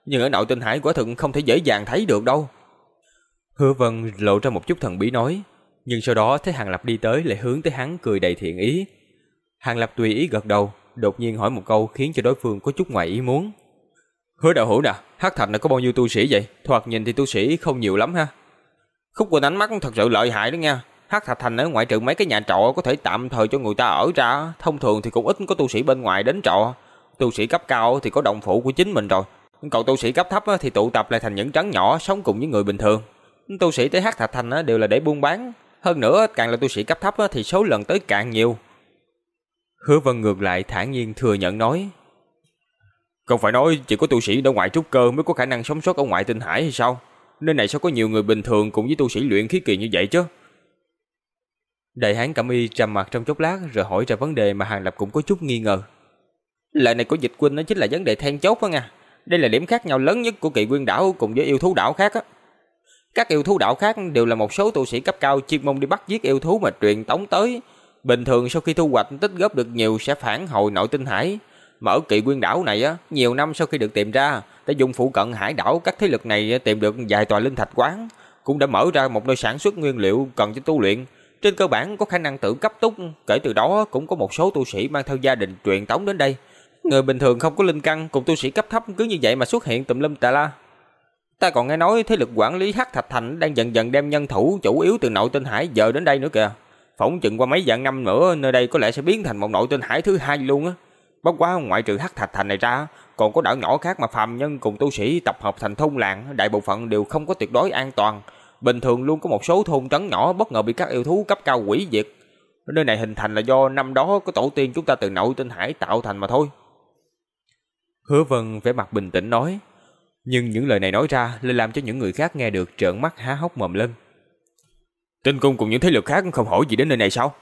nhưng ở nội tinh hải quả thực không thể dễ dàng thấy được đâu. Hứa Vân lộ ra một chút thần bí nói, nhưng sau đó thấy Hàng Lập đi tới lại hướng tới hắn cười đầy thiện ý. Hàng Lập tùy ý gật đầu, đột nhiên hỏi một câu khiến cho đối phương có chút ngoài ý muốn. Hứa đạo hữu nè, Hắc Thạch này có bao nhiêu tu sĩ vậy? Thoạt nhìn thì tu sĩ không nhiều lắm ha. Khúc Quỳnh ánh mắt thật sự lợi hại đó nha. Hắc Thạch Thành ở ngoại trừ mấy cái nhà trọ có thể tạm thời cho người ta ở ra, thông thường thì cũng ít có tu sĩ bên ngoài đến trọ. Tu sĩ cấp cao thì có động phủ của chính mình rồi. Còn tu sĩ cấp thấp thì tụ tập lại thành những trấn nhỏ sống cùng với người bình thường. Tu sĩ tới Hắc Thạch Thành đều là để buôn bán. Hơn nữa càng là tu sĩ cấp thấp thì số lần tới càng nhiều. Hứa Vân ngược lại thản nhiên thừa nhận nói. Không phải nói chỉ có tu sĩ ở ngoại trúc cơ mới có khả năng sống sót ở ngoại tinh hải hay sao? Nơi này sao có nhiều người bình thường cùng với tu sĩ luyện khí kỳ như vậy chứ? Đại hán Cẩm Y trầm mặt trong chốc lát, rồi hỏi ra vấn đề mà Hàng Lập cũng có chút nghi ngờ. Lời này của dịch quân nó chính là vấn đề then chốt đó nha. Đây là điểm khác nhau lớn nhất của kỳ nguyên đảo cùng với yêu thú đảo khác á. Các yêu thú đảo khác đều là một số tu sĩ cấp cao chuyên môn đi bắt giết yêu thú mà truyền tống tới. Bình thường sau khi thu hoạch tích góp được nhiều sẽ phản hồi nội tinh hải. Mà ở kỳ nguyên đảo này á, nhiều năm sau khi được tìm ra, đã dùng phụ cận hải đảo các thế lực này tìm được vài tòa linh thạch quán, cũng đã mở ra một nơi sản xuất nguyên liệu cần cho tu luyện trên cơ bản có khả năng tự cấp túc, kể từ đó cũng có một số tu sĩ mang theo gia đình truyền tống đến đây. Người bình thường không có linh căn cùng tu sĩ cấp thấp cứ như vậy mà xuất hiện tùm lum tà la. Ta còn nghe nói thế lực quản lý Hắc Thạch Thành đang dần dần đem nhân thủ chủ yếu từ nội tinh hải dời đến đây nữa kìa. Phỏng chừng qua mấy vạn năm nữa nơi đây có lẽ sẽ biến thành một nội tinh hải thứ hai luôn á. Bất quá ngoại trừ Hắc Thạch Thành này ra, còn có đảo nhỏ khác mà phàm nhân cùng tu sĩ tập hợp thành thôn làng, đại bộ phận đều không có tuyệt đối an toàn bình thường luôn có một số thôn trấn nhỏ bất ngờ bị các yêu thú cấp cao quỷ diệt. Nơi này hình thành là do năm đó có tổ tiên chúng ta từ nội tinh hải tạo thành mà thôi. Hứa Vân vẻ mặt bình tĩnh nói, nhưng những lời này nói ra lại làm cho những người khác nghe được trợn mắt há hốc mồm lên. Tinh cung cùng những thế lực khác không hỏi gì đến nơi này sao?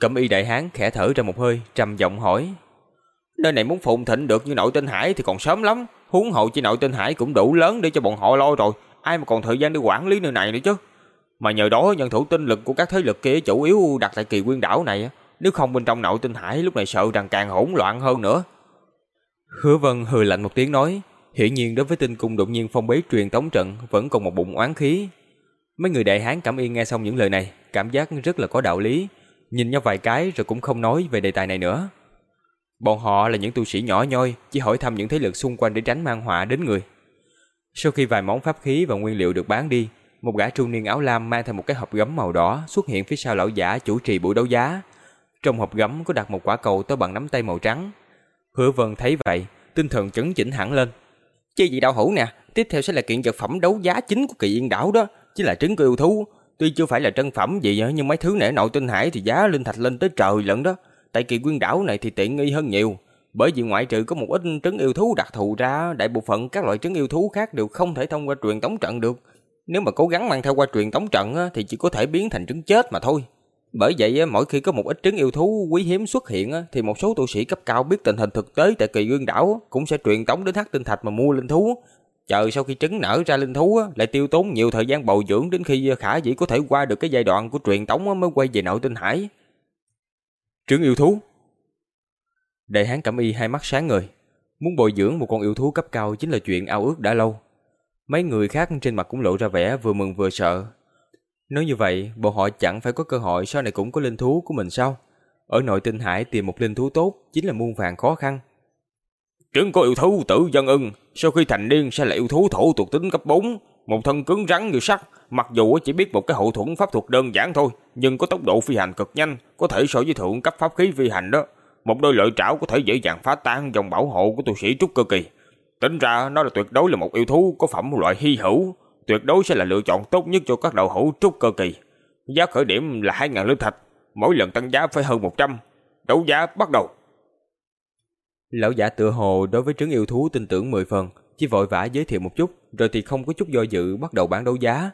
Cẩm y đại hán khẽ thở ra một hơi, trầm giọng hỏi. Nơi này muốn phồn thịnh được như nội tinh hải thì còn sớm lắm. Huống hộ chỉ nội tinh hải cũng đủ lớn để cho bọn họ lo rồi ai mà còn thời gian đi quản lý nơi này nữa chứ. Mà nhờ đó nhân thủ tinh lực của các thế lực kia chủ yếu đặt tại kỳ nguyên đảo này, nếu không bên trong nội tinh hải lúc này sợ rằng càng hỗn loạn hơn nữa. Hứa Vân hừ lạnh một tiếng nói, hiển nhiên đối với tinh cung đột nhiên phong bế truyền tống trận vẫn còn một bụng oán khí. Mấy người đại hán cảm yên nghe xong những lời này, cảm giác rất là có đạo lý, nhìn nhau vài cái rồi cũng không nói về đề tài này nữa. Bọn họ là những tu sĩ nhỏ nhoi, chỉ hỏi thăm những thế lực xung quanh để tránh mang họa đến người. Sau khi vài món pháp khí và nguyên liệu được bán đi, một gã trung niên áo lam mang theo một cái hộp gấm màu đỏ xuất hiện phía sau lão giả chủ trì buổi đấu giá. Trong hộp gấm có đặt một quả cầu to bằng nắm tay màu trắng. Hứa Vân thấy vậy, tinh thần chấn chỉnh hẳn lên. Chi vị đạo hữu nè, tiếp theo sẽ là kiện vật phẩm đấu giá chính của kỳ yên đảo đó, chính là trứng của yêu thú. Tuy chưa phải là trân phẩm gì nhưng mấy thứ nể nội tinh hải thì giá linh thạch lên tới trời lận đó. Tại kỳ quyên đảo này thì tiện nghi hơn nhiều. Bởi vì ngoại trừ có một ít trứng yêu thú đặc thù ra, đại bộ phận các loại trứng yêu thú khác đều không thể thông qua truyền tống trận được. Nếu mà cố gắng mang theo qua truyền tống trận thì chỉ có thể biến thành trứng chết mà thôi. Bởi vậy mỗi khi có một ít trứng yêu thú quý hiếm xuất hiện thì một số tu sĩ cấp cao biết tình hình thực tế tại kỳ nguyên đảo cũng sẽ truyền tống đến hắc tinh thạch mà mua linh thú. Chờ sau khi trứng nở ra linh thú lại tiêu tốn nhiều thời gian bồi dưỡng đến khi khả dĩ có thể qua được cái giai đoạn của truyền tống mới quay về nội tinh hải. Trứng yêu thú Đại hán cẩm y hai mắt sáng ngời. Muốn bồi dưỡng một con yêu thú cấp cao chính là chuyện ao ước đã lâu. Mấy người khác trên mặt cũng lộ ra vẻ vừa mừng vừa sợ. Nói như vậy, bọn họ chẳng phải có cơ hội sau này cũng có linh thú của mình sao? Ở nội tinh hải tìm một linh thú tốt chính là muôn vàng khó khăn. Trứng có yêu thú tử dân ưng, sau khi thành niên sẽ là yêu thú thổ thuộc tính cấp 4, một thân cứng rắn như sắt, mặc dù chỉ biết một cái hậu thuẫn pháp thuật đơn giản thôi, nhưng có tốc độ phi hành cực nhanh, có thể so với thượng cấp pháp khí phi hành đó. một đôi lợi trảo có thể dễ dàng phá tan dòng bảo hộ của tu sĩ trúc cơ kỳ. Tính ra nó là tuyệt đối là một yêu thú có phẩm loại hy hữu, tuyệt đối sẽ là lựa chọn tốt nhất cho các đầu hữu trúc cơ kỳ. Giá khởi điểm là 2.000 linh thạch, mỗi lần tăng giá phải hơn 100. Đấu giá bắt đầu. Lão giả tựa hồ đối với trứng yêu thú tin tưởng 10 phần, chỉ vội vã giới thiệu một chút, rồi thì không có chút do dự bắt đầu bán đấu giá.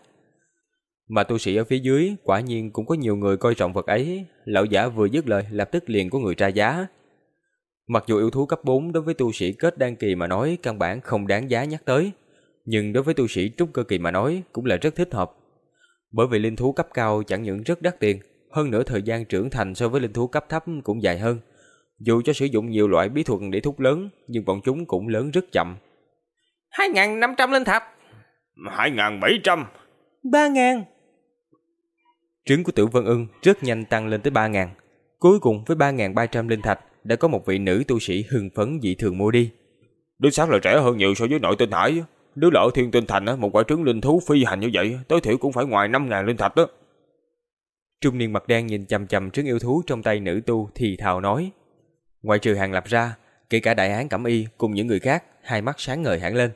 Mà tu sĩ ở phía dưới quả nhiên cũng có nhiều người coi trọng vật ấy, lão giả vừa dứt lời lập tức liền có người tra giá. Mặc dù yêu thú cấp 4 đối với tu sĩ kết đan kỳ mà nói căn bản không đáng giá nhắc tới, nhưng đối với tu sĩ trúc cơ kỳ mà nói cũng là rất thích hợp. Bởi vì linh thú cấp cao chẳng những rất đắt tiền, hơn nữa thời gian trưởng thành so với linh thú cấp thấp cũng dài hơn. Dù cho sử dụng nhiều loại bí thuật để thúc lớn, nhưng bọn chúng cũng lớn rất chậm. 2.500 linh thạch 2.700 3.000 Trứng của Tử Vân Ưng rất nhanh tăng lên tới 3.000. Cuối cùng với 3.300 linh thạch đã có một vị nữ tu sĩ hưng phấn dị thường mua đi. Đứa xác là trẻ hơn nhiều so với nội tinh hải. Đứa lỡ thiên tinh thành một quả trứng linh thú phi hành như vậy tối thiểu cũng phải ngoài 5.000 linh thạch đó. Trung niên mặt đen nhìn chằm chằm trứng yêu thú trong tay nữ tu thì thào nói. Ngoài trừ hàng lập ra, kể cả đại án cẩm y cùng những người khác, hai mắt sáng ngời hẳn lên.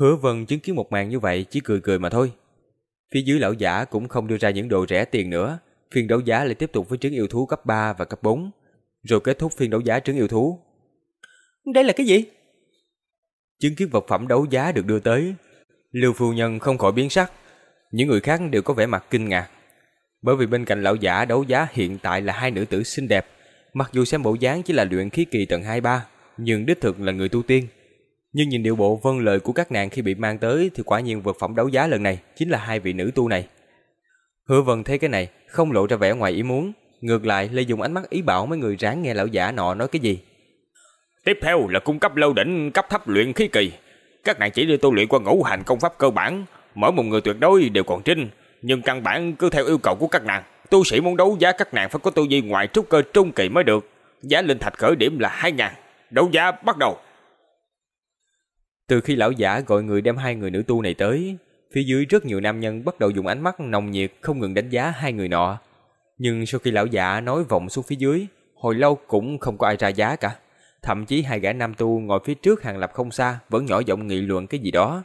Hứa vân chứng kiến một màn như vậy chỉ cười cười mà thôi. Phía dưới lão giả cũng không đưa ra những đồ rẻ tiền nữa, phiên đấu giá lại tiếp tục với trứng yêu thú cấp 3 và cấp 4, rồi kết thúc phiên đấu giá trứng yêu thú. Đây là cái gì? Chứng kiến vật phẩm đấu giá được đưa tới, Lưu phu nhân không khỏi biến sắc, những người khác đều có vẻ mặt kinh ngạc. Bởi vì bên cạnh lão giả đấu giá hiện tại là hai nữ tử xinh đẹp, mặc dù xem bộ dáng chỉ là luyện khí kỳ tầng 23, nhưng đích thực là người tu tiên. Nhưng nhìn điệu bộ vâng lời của các nàng khi bị mang tới thì quả nhiên vật phẩm đấu giá lần này chính là hai vị nữ tu này. Hứa Vân thấy cái này không lộ ra vẻ ngoài ý muốn, ngược lại lại dùng ánh mắt ý bảo mấy người ráng nghe lão giả nọ nói cái gì. Tiếp theo là cung cấp lâu đỉnh cấp thấp luyện khí kỳ. Các nàng chỉ đi tu luyện qua ngũ hành công pháp cơ bản, mỗi một người tuyệt đối đều còn trinh, nhưng căn bản cứ theo yêu cầu của các nàng, tu sĩ muốn đấu giá các nàng phải có tu vi ngoài trúc cơ trung kỳ mới được. Giá linh thạch khởi điểm là 2000. Đấu giá bắt đầu. Từ khi lão giả gọi người đem hai người nữ tu này tới, phía dưới rất nhiều nam nhân bắt đầu dùng ánh mắt nồng nhiệt không ngừng đánh giá hai người nọ. Nhưng sau khi lão giả nói vọng xuống phía dưới, hồi lâu cũng không có ai ra giá cả. Thậm chí hai gã nam tu ngồi phía trước hàng lập không xa vẫn nhỏ giọng nghị luận cái gì đó.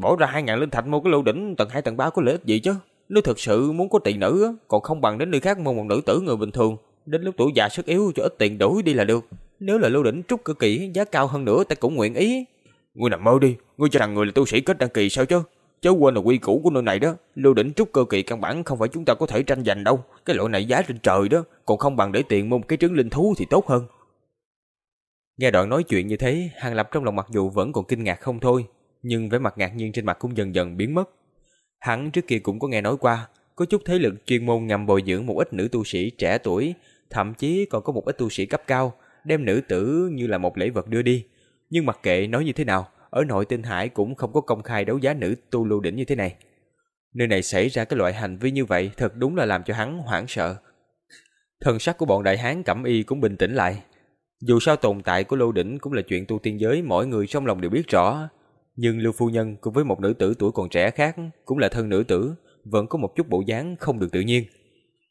Bỏ ra hai ngàn linh thạch mua cái lô đỉnh tầng 2 tầng 3 có lợi ích gì chứ? Nếu thực sự muốn có tỷ nữ, còn không bằng đến nơi khác mua một nữ tử người bình thường. Đến lúc tuổi già sức yếu cho ít tiền đổi đi là được. Nếu là lô đỉnh trúc cực kỳ, giá cao hơn nữa ta cũng nguyện ý. Ngươi nằm mơ đi, ngươi cho rằng người là tu sĩ kết đăng kỳ sao chứ? Chớ quên là quy củ của nơi này đó, lưu đỉnh trúc cơ kỳ căn bản không phải chúng ta có thể tranh giành đâu, cái loại này giá trên trời đó, còn không bằng để tiền mua một cái trứng linh thú thì tốt hơn. Nghe đoạn nói chuyện như thế, Hàng Lập trong lòng mặc dù vẫn còn kinh ngạc không thôi, nhưng vẻ mặt ngạc nhiên trên mặt cũng dần dần biến mất. Hắn trước kia cũng có nghe nói qua, có chút thế lực chuyên môn nhằm bồi dưỡng một ít nữ tu sĩ trẻ tuổi, thậm chí còn có một ít tu sĩ cấp cao, đem nữ tử như là một lễ vật đưa đi. Nhưng mặc kệ nói như thế nào, ở nội tinh hải cũng không có công khai đấu giá nữ tu lưu đỉnh như thế này. Nơi này xảy ra cái loại hành vi như vậy thật đúng là làm cho hắn hoảng sợ. Thần sắc của bọn đại hán cẩm y cũng bình tĩnh lại. Dù sao tồn tại của lưu đỉnh cũng là chuyện tu tiên giới mỗi người trong lòng đều biết rõ. Nhưng Lưu Phu Nhân cùng với một nữ tử tuổi còn trẻ khác cũng là thân nữ tử, vẫn có một chút bộ dáng không được tự nhiên.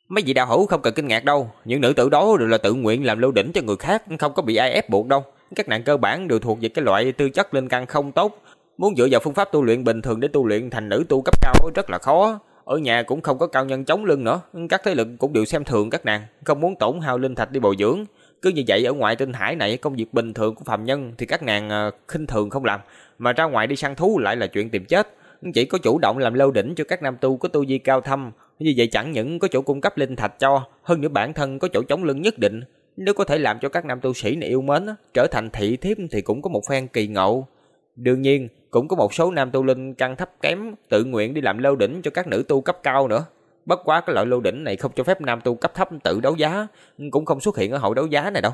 Mấy vị đạo hữu không cần kinh ngạc đâu, những nữ tử đó đều là tự nguyện làm lưu đỉnh cho người khác, không có bị ai ép buộc đâu. Các nạn cơ bản đều thuộc về cái loại tư chất linh căn không tốt, muốn dựa vào phương pháp tu luyện bình thường để tu luyện thành nữ tu cấp cao rất là khó. Ở nhà cũng không có cao nhân chống lưng nữa, các thế lực cũng đều xem thường các nàng, không muốn tổn hao linh thạch đi bồi dưỡng. Cứ như vậy ở ngoài tinh hải này công việc bình thường của phạm nhân thì các nàng ờ, khinh thường không làm, mà ra ngoài đi săn thú lại là chuyện tìm chết. Chỉ có chủ động làm lâu đỉnh cho các nam tu có tu vi cao thâm, như vậy chẳng những có chỗ cung cấp linh thạch cho, hơn nữa bản thân có chỗ chống lưng nhất định. Nếu có thể làm cho các nam tu sĩ này yêu mến, trở thành thị thiếp thì cũng có một phen kỳ ngộ. Đương nhiên, cũng có một số nam tu linh căn thấp kém tự nguyện đi làm lâu đỉnh cho các nữ tu cấp cao nữa. Bất quá cái loại lâu đỉnh này không cho phép nam tu cấp thấp tự đấu giá, cũng không xuất hiện ở hội đấu giá này đâu.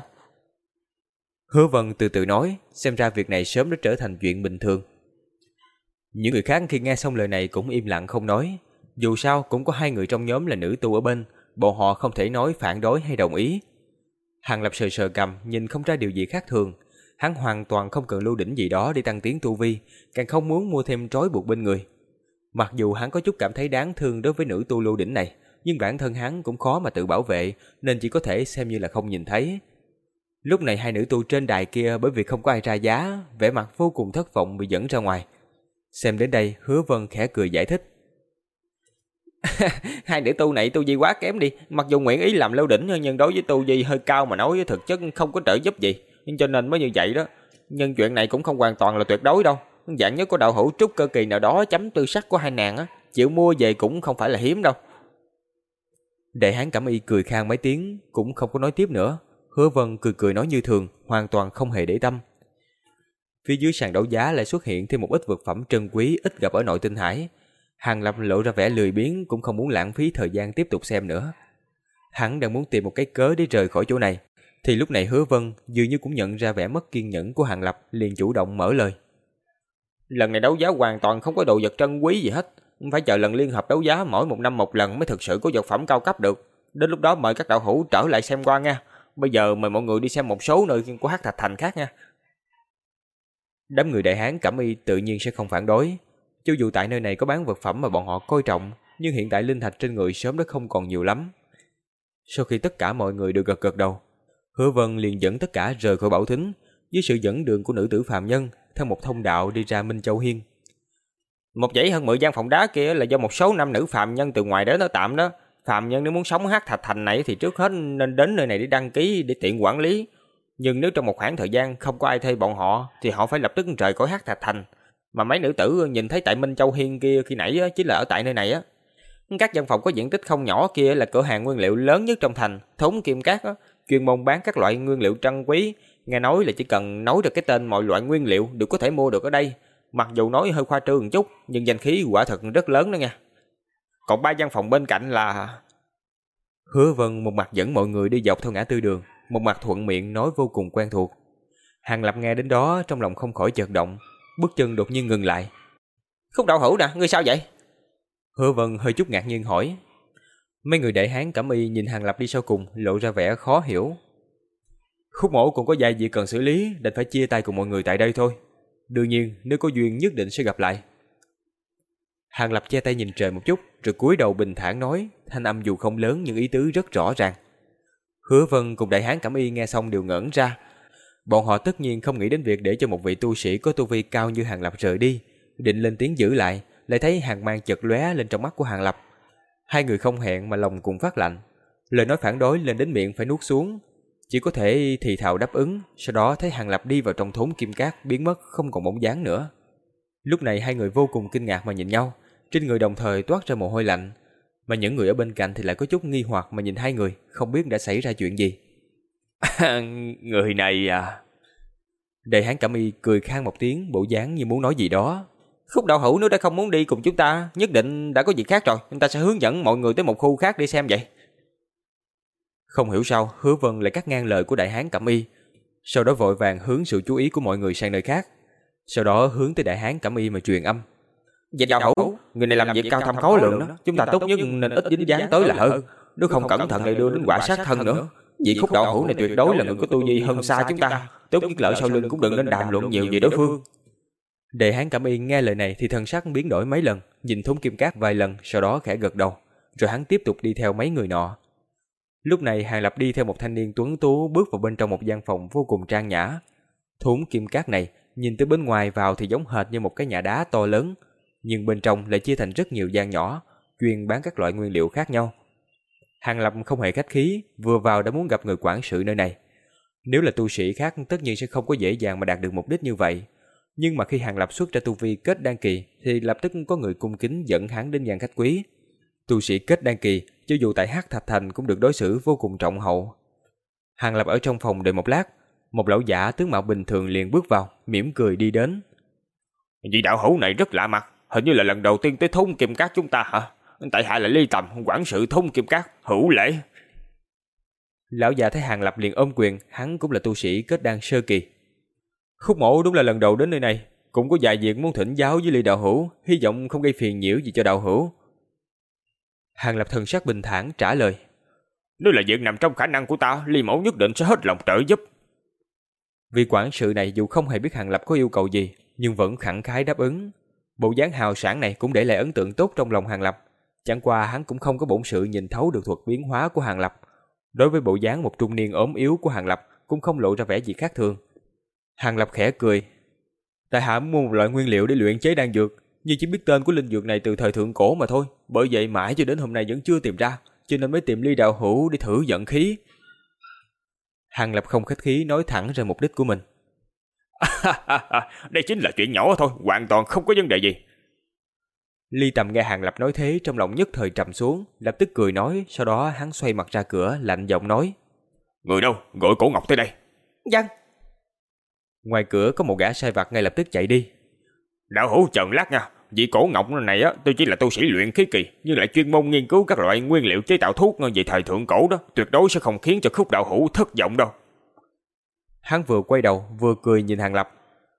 Hứa Vân từ từ nói, xem ra việc này sớm đã trở thành chuyện bình thường. Những người khác khi nghe xong lời này cũng im lặng không nói. Dù sao cũng có hai người trong nhóm là nữ tu ở bên, bọn họ không thể nói phản đối hay đồng ý. Hàng Lập sờ sờ cầm, nhìn không ra điều gì khác thường. Hắn hoàn toàn không cần lưu đỉnh gì đó để tăng tiến tu vi, càng không muốn mua thêm trói buộc bên người. Mặc dù hắn có chút cảm thấy đáng thương đối với nữ tu lưu đỉnh này, nhưng bản thân hắn cũng khó mà tự bảo vệ, nên chỉ có thể xem như là không nhìn thấy. Lúc này hai nữ tu trên đài kia bởi vì không có ai ra giá, vẻ mặt vô cùng thất vọng bị dẫn ra ngoài. Xem đến đây, Hứa Vân khẽ cười giải thích. hai nữ tu này tu vi quá kém đi, mặc dù nguyện ý làm lâu đỉnh nhưng đối với tu vi hơi cao mà nói thực chất không có trợ giúp gì, cho nên mới như vậy đó. Nhưng chuyện này cũng không hoàn toàn là tuyệt đối đâu. Dạng nhất có đạo hữu trúc cơ kỳ nào đó chấm tư sắc của hai nàng á, chịu mua về cũng không phải là hiếm đâu. Đại hán cảm Y cười khang mấy tiếng, cũng không có nói tiếp nữa. Hứa Vân cười cười nói như thường, hoàn toàn không hề để tâm. Phía dưới sàn đấu giá lại xuất hiện thêm một ít vật phẩm trân quý ít gặp ở nội tinh hải. Hàng Lập lộ ra vẻ lười biếng cũng không muốn lãng phí thời gian tiếp tục xem nữa. Hắn đang muốn tìm một cái cớ để rời khỏi chỗ này, thì lúc này Hứa Vân dường như cũng nhận ra vẻ mất kiên nhẫn của Hàng Lập, liền chủ động mở lời. Lần này đấu giá hoàn toàn không có đồ vật trân quý gì hết, phải chờ lần liên hợp đấu giá mỗi một năm một lần mới thực sự có vật phẩm cao cấp được. Đến lúc đó mời các đạo hữu trở lại xem qua nha. Bây giờ mời mọi người đi xem một số nơi của Hắc Thạch Thành khác nha. Đám người đại hán Cẩm Y tự nhiên sẽ không phản đối. Cho dù tại nơi này có bán vật phẩm mà bọn họ coi trọng, nhưng hiện tại linh thạch trên người sớm đã không còn nhiều lắm. Sau khi tất cả mọi người đều gật gật đầu, Hứa Vân liền dẫn tất cả rời khỏi bảo thính, dưới sự dẫn đường của nữ tử phàm nhân, theo một thông đạo đi ra Minh Châu Hiên. Một dãy hơn 10 gian phòng đá kia là do một số nam nữ phạm nhân từ ngoài đến đó tạm đó. Phạm nhân nếu muốn sống hát thạch thành này thì trước hết nên đến nơi này để đăng ký để tiện quản lý. Nhưng nếu trong một khoảng thời gian không có ai thuê bọn họ thì họ phải lập tức rời khỏi hát thạch thành. Mà mấy nữ tử nhìn thấy tại Minh Châu Hiên kia khi nãy chính là ở tại nơi này á. Các gian phòng có diện tích không nhỏ kia là cửa hàng nguyên liệu lớn nhất trong thành, Thốn Kim Cát chuyên môn bán các loại nguyên liệu trân quý, nghe nói là chỉ cần nói được cái tên mọi loại nguyên liệu đều có thể mua được ở đây. Mặc dù nói hơi khoa trương một chút, nhưng danh khí quả thật rất lớn đó nha. Còn ba gian phòng bên cạnh là... Hứa Vân một mặt dẫn mọi người đi dọc theo ngã tư đường, một mặt thuận miệng nói vô cùng quen thuộc. Hàng Lập nghe đến đó trong lòng không khỏi chợt động, bước chân đột nhiên ngừng lại. Khúc đạo hữu nè, ngươi sao vậy? Hứa Vân hơi chút ngạc nhiên hỏi. Mấy người đại hán cảm y nhìn Hàng Lập đi sau cùng, lộ ra vẻ khó hiểu. Khúc mổ cũng có vài việc cần xử lý, đành phải chia tay cùng mọi người tại đây thôi. Đương nhiên, nếu có duyên nhất định sẽ gặp lại. Hàng Lập che tay nhìn trời một chút, rồi cúi đầu bình thản nói, thanh âm dù không lớn nhưng ý tứ rất rõ ràng. Hứa Vân cùng đại hán Cẩm Y nghe xong đều ngẩn ra. Bọn họ tất nhiên không nghĩ đến việc để cho một vị tu sĩ có tu vi cao như Hàng Lập rời đi, định lên tiếng giữ lại, lại thấy hàng mang chật lóe lên trong mắt của Hàng Lập. Hai người không hẹn mà lòng cùng phát lạnh, lời nói phản đối lên đến miệng phải nuốt xuống, chỉ có thể thì thào đáp ứng, sau đó thấy Hàng Lập đi vào trong thốn kim cát biến mất không còn bóng dáng nữa. Lúc này hai người vô cùng kinh ngạc mà nhìn nhau, trên người đồng thời toát ra mồ hôi lạnh, mà những người ở bên cạnh thì lại có chút nghi hoặc mà nhìn hai người, không biết đã xảy ra chuyện gì. người này à... Đại hán Cẩm Y cười khang một tiếng, bộ dáng như muốn nói gì đó. Khúc đạo hữu nếu đã không muốn đi cùng chúng ta, nhất định đã có việc khác rồi, chúng ta sẽ hướng dẫn mọi người tới một khu khác đi xem vậy. Không hiểu sao, Hứa Vân lại cắt ngang lời của đại hán Cẩm Y, sau đó vội vàng hướng sự chú ý của mọi người sang nơi khác, sau đó hướng tới đại hán Cẩm Y mà truyền âm. Dịch đạo hữu, người này làm việc cao thâm khó lượng đó, chúng ta tốt nhất nên ít dính dáng tới là hơn, nếu không cẩn thận lại đưa đến quả sát thân nữa. Vị khúc đạo hữu này tuyệt đối là người có tu vi hơn xa chúng ta, tốt nhất lỡ sau lưng cũng đừng nên đàm luận nhiều về đối phương. Đệ hán Cẩm Y nghe lời này thì thân sắc biến đổi mấy lần, nhìn thúng kim cát vài lần, sau đó khẽ gật đầu, rồi hắn tiếp tục đi theo mấy người nọ. Lúc này Hàng Lập đi theo một thanh niên tuấn tú bước vào bên trong một gian phòng vô cùng trang nhã. Thốn kim cát này nhìn từ bên ngoài vào thì giống hệt như một cái nhà đá to lớn, nhưng bên trong lại chia thành rất nhiều gian nhỏ, chuyên bán các loại nguyên liệu khác nhau. Hàng Lập không hề khách khí, vừa vào đã muốn gặp người quản sự nơi này. Nếu là tu sĩ khác tất nhiên sẽ không có dễ dàng mà đạt được mục đích như vậy. Nhưng mà khi Hàng Lập xuất ra tu vi kết đan kỳ thì lập tức có người cung kính dẫn hắn đến gian khách quý. Tu sĩ kết đan kỳ cho dù tại Hắc Thạch Thành cũng được đối xử vô cùng trọng hậu. Hàng Lập ở trong phòng đợi một lát, một lão giả tướng mạo bình thường liền bước vào, mỉm cười đi đến. Vị đạo hữu này rất lạ mặt, hình như là lần đầu tiên tới thôn kim cát chúng ta hả? Tại hạ là ly tầm, quản sự thôn kim cát, hữu lễ. Lão già thấy Hàng Lập liền ôm quyền, hắn cũng là tu sĩ kết đan sơ kỳ. Khúc mổ đúng là lần đầu đến nơi này, cũng có vài việc muốn thỉnh giáo với Ly đạo hữu, hy vọng không gây phiền nhiễu gì cho đạo hữu. Hàng Lập thần sắc bình thản trả lời. Nếu là việc nằm trong khả năng của ta, Ly Mẫu nhất định sẽ hết lòng trợ giúp. Vị quản sự này dù không hề biết Hàng Lập có yêu cầu gì, nhưng vẫn khẳng khái đáp ứng. Bộ dáng hào sản này cũng để lại ấn tượng tốt trong lòng Hàng Lập. Chẳng qua hắn cũng không có bổn sự nhìn thấu được thuật biến hóa của Hàng Lập. Đối với bộ dáng một trung niên ốm yếu của Hàng Lập cũng không lộ ra vẻ gì khác thường. Hàng Lập khẽ cười. Tại hạ mua một loại nguyên liệu để luyện chế đan dược, nhưng chỉ biết tên của linh dược này từ thời thượng cổ mà thôi. Bởi vậy mãi cho đến hôm nay vẫn chưa tìm ra, cho nên mới tìm ly đạo hữu để thử giận khí. Hàng Lập không khách khí nói thẳng ra mục đích của mình. Đây chính là chuyện nhỏ thôi, hoàn toàn không có vấn đề gì. Ly Tầm nghe Hàng Lập nói thế trong lòng nhất thời trầm xuống, lập tức cười nói, sau đó hắn xoay mặt ra cửa, lạnh giọng nói. Người đâu, gọi cổ ngọc tới đây. Dân. Ngoài cửa có một gã sai vặt ngay lập tức chạy đi. Đạo hữu chờ lát nha, vị cổ ngọc này á, tôi chỉ là tu sĩ luyện khí kỳ, nhưng lại chuyên môn nghiên cứu các loại nguyên liệu chế tạo thuốc về thời thượng cổ đó, tuyệt đối sẽ không khiến cho khúc đạo hữu thất vọng đâu. Hắn vừa quay đầu, vừa cười nhìn Hàng Lập.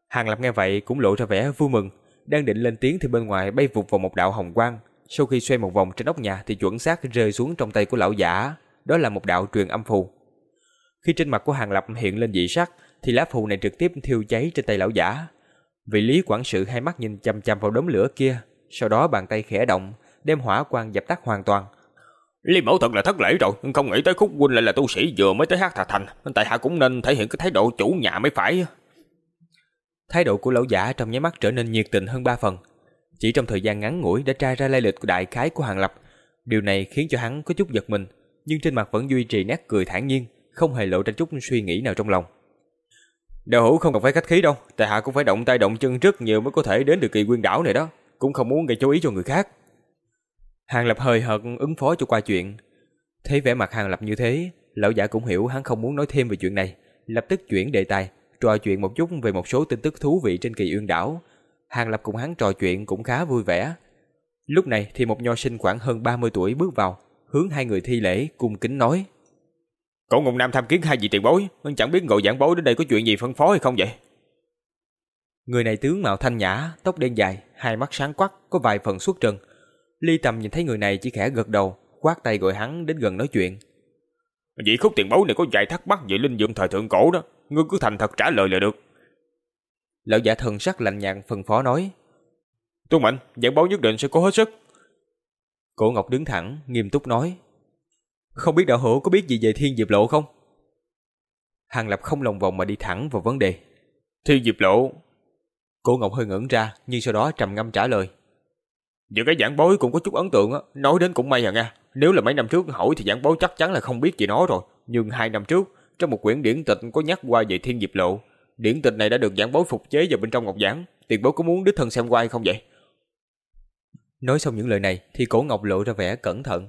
Hàng Lập nghe vậy cũng lộ ra vẻ vui mừng, đang định lên tiếng thì bên ngoài bay vụt vào một đạo hồng quang. Sau khi xoay một vòng trên ốc nhà thì chuẩn xác rơi xuống trong tay của lão giả. Đó là một đạo truyền âm phù. Khi trên mặt của Hàng Lập hiện lên dị sắc, thì lá phù này trực tiếp thiêu cháy trên tay lão giả. Vị lý quản sự hai mắt nhìn chăm chăm vào đống lửa kia, sau đó bàn tay khẽ động, đem hỏa quang dập tắt hoàn toàn. Lý mẫu thật là thất lễ rồi, không nghĩ tới khúc huynh lại là tu sĩ vừa mới tới hát thà thành, tại hạ cũng nên thể hiện cái thái độ chủ nhà mới phải. Thái độ của lão giả trong nháy mắt trở nên nhiệt tình hơn ba phần. Chỉ trong thời gian ngắn ngủi đã tra ra lai lịch của đại khái của Hàng Lập. Điều này khiến cho hắn có chút giật mình, nhưng trên mặt vẫn duy trì nét cười thản nhiên, không hề lộ ra chút suy nghĩ nào trong lòng. Đạo hữu không cần phải khách khí đâu, tại hạ cũng phải động tay động chân rất nhiều mới có thể đến được kỳ nguyên đảo này đó, cũng không muốn gây chú ý cho người khác. Hàng Lập hơi hợt ứng phó cho qua chuyện. Thấy vẻ mặt Hàng Lập như thế, lão giả cũng hiểu hắn không muốn nói thêm về chuyện này, lập tức chuyển đề tài, trò chuyện một chút về một số tin tức thú vị trên kỳ uyên đảo. Hàng Lập cùng hắn trò chuyện cũng khá vui vẻ. Lúc này thì một nho sinh khoảng hơn 30 tuổi bước vào, hướng hai người thi lễ, cung kính nói. Cậu Ngọc Nam tham kiến hai vị tiền bối, chẳng biết ngộ giảng bối đến đây có chuyện gì phân phó hay không vậy? Người này tướng mạo thanh nhã, tóc đen dài, hai mắt sáng quắc, có vài phần xuất trần. Ly Tầm nhìn thấy người này chỉ khẽ gật đầu, quát tay gọi hắn đến gần nói chuyện. Vị khúc tiền bối này có vài thắc mắc về linh dụng thời thượng cổ đó, ngươi cứ thành thật trả lời là được. Lão giả thần sắc lạnh nhạt phân phó nói. Tuân mệnh, giảng bối nhất định sẽ cố hết sức. Cổ Ngọc đứng thẳng, nghiêm túc nói. Không biết đạo hữu có biết gì về thiên diệp lộ không? Hàng Lập không lòng vòng mà đi thẳng vào vấn đề. Thiên diệp lộ. Cổ Ngọc hơi ngẩn ra, nhưng sau đó trầm ngâm trả lời. Những cái giảng bối cũng có chút ấn tượng á, nói đến cũng may à nha. Nếu là mấy năm trước hỏi thì giảng bối chắc chắn là không biết gì nó rồi. Nhưng hai năm trước, trong một quyển điển tịch có nhắc qua về thiên diệp lộ. Điển tịch này đã được giảng bối phục chế vào bên trong ngọc giảng. Tiền bối có muốn đích thân xem qua hay không vậy? Nói xong những lời này thì cổ ngọc lộ ra vẻ cẩn thận.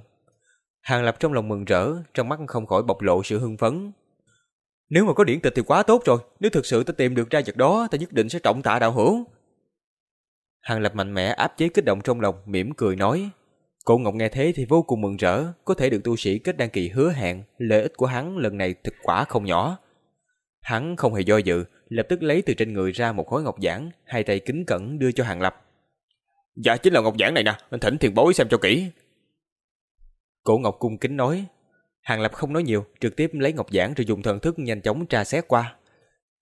Hàng Lập trong lòng mừng rỡ, trong mắt không khỏi bộc lộ sự hưng phấn. Nếu mà có điển tịch thì quá tốt rồi, nếu thực sự ta tìm được ra vật đó, ta nhất định sẽ trọng tạ đạo hữu. Hàng Lập mạnh mẽ áp chế kích động trong lòng, mỉm cười nói. Cổ Ngọc nghe thế thì vô cùng mừng rỡ, có thể được tu sĩ kết đăng kỳ hứa hẹn, lợi ích của hắn lần này thực quả không nhỏ. Hắn không hề do dự, lập tức lấy từ trên người ra một khối ngọc giản, hai tay kính cẩn đưa cho Hàng Lập. Dạ chính là ngọc giản này nè, anh thỉnh thiền bối xem cho kỹ. Cổ Ngọc cung kính nói. Hàng Lập không nói nhiều, trực tiếp lấy ngọc giản rồi dùng thần thức nhanh chóng tra xét qua.